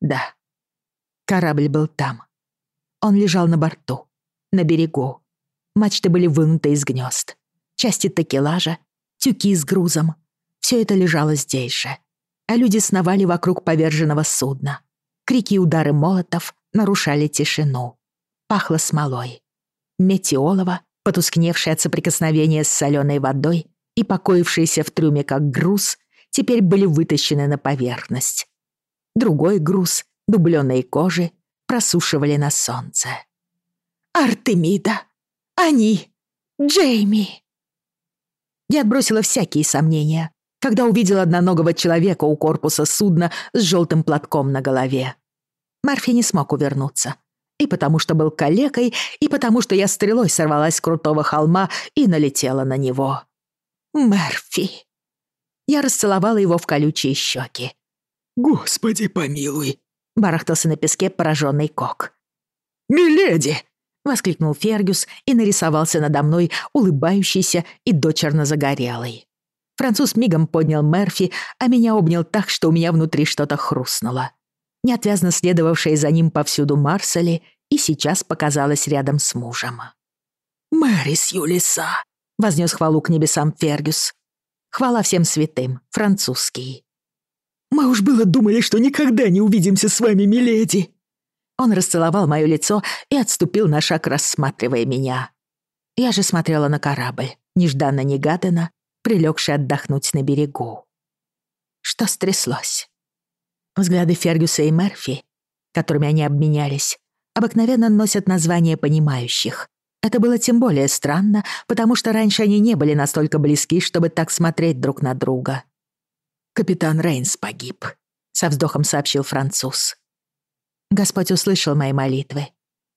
Да, корабль был там. Он лежал на борту, на берегу. Мачты были вынуты из гнезд. Части такелажа, тюки с грузом. Все это лежало здесь же. А люди сновали вокруг поверженного судна. Крики и удары молотов нарушали тишину. Пахло смолой. Метеолова, потускневшая от соприкосновения с соленой водой и покоившаяся в трюме как груз, теперь были вытащены на поверхность. Другой груз, дубленой кожи, просушивали на солнце. «Артемида! Они! Джейми!» Я отбросила всякие сомнения, когда увидела одноногого человека у корпуса судна с желтым платком на голове. Марфи не смог увернуться. И потому что был калекой, и потому что я стрелой сорвалась с крутого холма и налетела на него. «Мерфи!» Я расцеловала его в колючие щеки. «Господи помилуй!» Барахтался на песке пораженный Кок. «Миледи!» — воскликнул Фергюс и нарисовался надо мной, улыбающийся и дочерно загорелый. Француз мигом поднял Мерфи, а меня обнял так, что у меня внутри что-то хрустнуло. Неотвязно следовавшая за ним повсюду Марсели и сейчас показалась рядом с мужем. «Мэрис Юлиса!» — вознес хвалу к небесам Фергюс. Хвала всем святым, французский. Мы уж было думали, что никогда не увидимся с вами, миледи!» Он расцеловал моё лицо и отступил на шаг, рассматривая меня. Я же смотрела на корабль, нежданно-негаданно, прилегший отдохнуть на берегу. Что стряслось? Взгляды Фергюса и Мерфи, которыми они обменялись, обыкновенно носят название понимающих. Это было тем более странно, потому что раньше они не были настолько близки, чтобы так смотреть друг на друга. Капитан Рейнс погиб», — со вздохом сообщил француз. Господь услышал мои молитвы.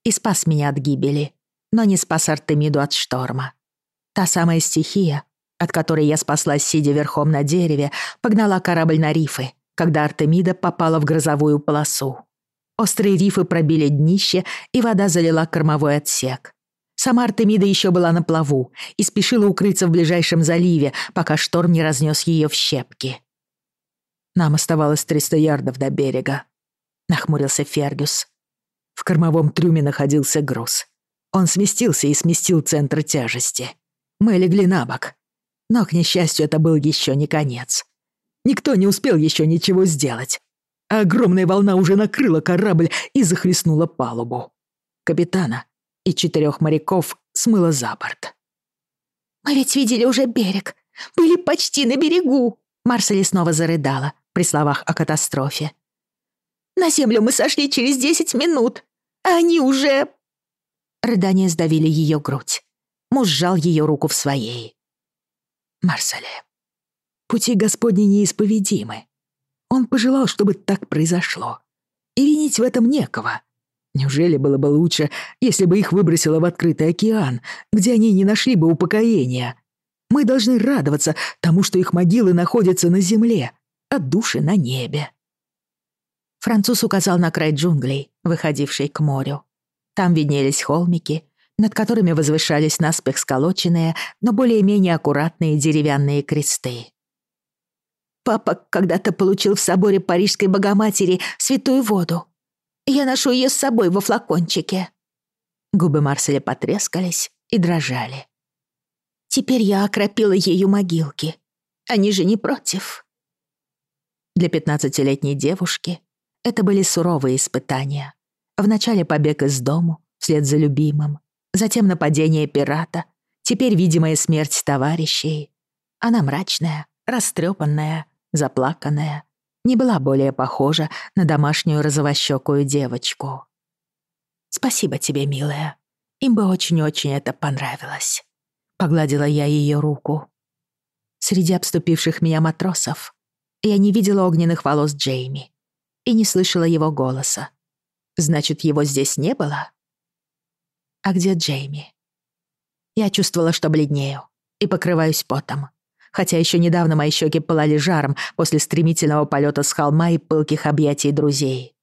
и спас меня от гибели, но не спас Артемиду от шторма. Та самая стихия, от которой я спаслась, сидя верхом на дереве, погнала корабль на рифы, когда Артемида попала в грозовую полосу. Острые рифы пробили днище, и вода залила кормовой отсек. Сама Артемида еще была на плаву и спешила укрыться в ближайшем заливе, пока шторм не разнес ее в щепки. «Нам оставалось 300 ярдов до берега», — нахмурился Фергюс. В кормовом трюме находился груз. Он сместился и сместил центр тяжести. Мы легли на бок. Но, к несчастью, это был еще не конец. Никто не успел еще ничего сделать. огромная волна уже накрыла корабль и захлестнула палубу. Капитана и четырех моряков смыло за борт. «Мы ведь видели уже берег. Были почти на берегу!» Марсели снова зарыдала при словах о катастрофе. «На землю мы сошли через десять минут, а они уже...» Рыдания сдавили ее грудь. Муж сжал ее руку в своей. «Марселе, пути Господни неисповедимы. Он пожелал, чтобы так произошло. И винить в этом некого. Неужели было бы лучше, если бы их выбросило в открытый океан, где они не нашли бы упокоения? Мы должны радоваться тому, что их могилы находятся на земле, а души на небе. Француз указал на край джунглей, выходивший к морю. Там виднелись холмики, над которыми возвышались наспех сколоченные, но более-менее аккуратные деревянные кресты. «Папа когда-то получил в соборе Парижской Богоматери святую воду. Я ношу ее с собой во флакончике». Губы Марселя потрескались и дрожали. «Теперь я окропила ею могилки. Они же не против». Для пятнадцатилетней девушки это были суровые испытания. Вначале побег из дому, вслед за любимым, затем нападение пирата, теперь видимая смерть товарищей. Она мрачная, растрепанная, заплаканная, не была более похожа на домашнюю розовощекую девочку. «Спасибо тебе, милая. Им бы очень-очень это понравилось». Погладила я ее руку. Среди обступивших меня матросов я не видела огненных волос Джейми и не слышала его голоса. Значит, его здесь не было? А где Джейми? Я чувствовала, что бледнею и покрываюсь потом хотя еще недавно мои щеки пылали жаром после стремительного полета с холма и пылких объятий друзей.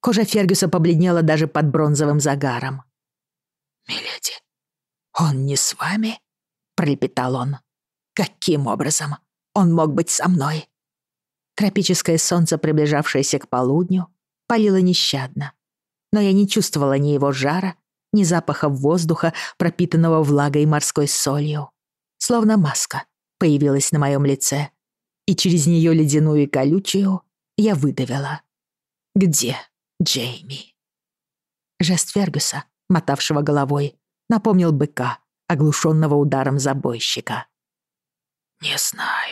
Кожа Фергюса побледнела даже под бронзовым загаром. «Миледи, он не с вами?» — пролепетал он. «Каким образом он мог быть со мной?» Тропическое солнце, приближавшееся к полудню, палило нещадно. Но я не чувствовала ни его жара, ни запаха воздуха, пропитанного влагой и морской солью. Словно маска, появилась на моем лице, и через нее ледяную и колючую я выдавила. «Где Джейми?» Жест Фергюса, мотавшего головой, напомнил быка, оглушенного ударом забойщика. «Не знаю».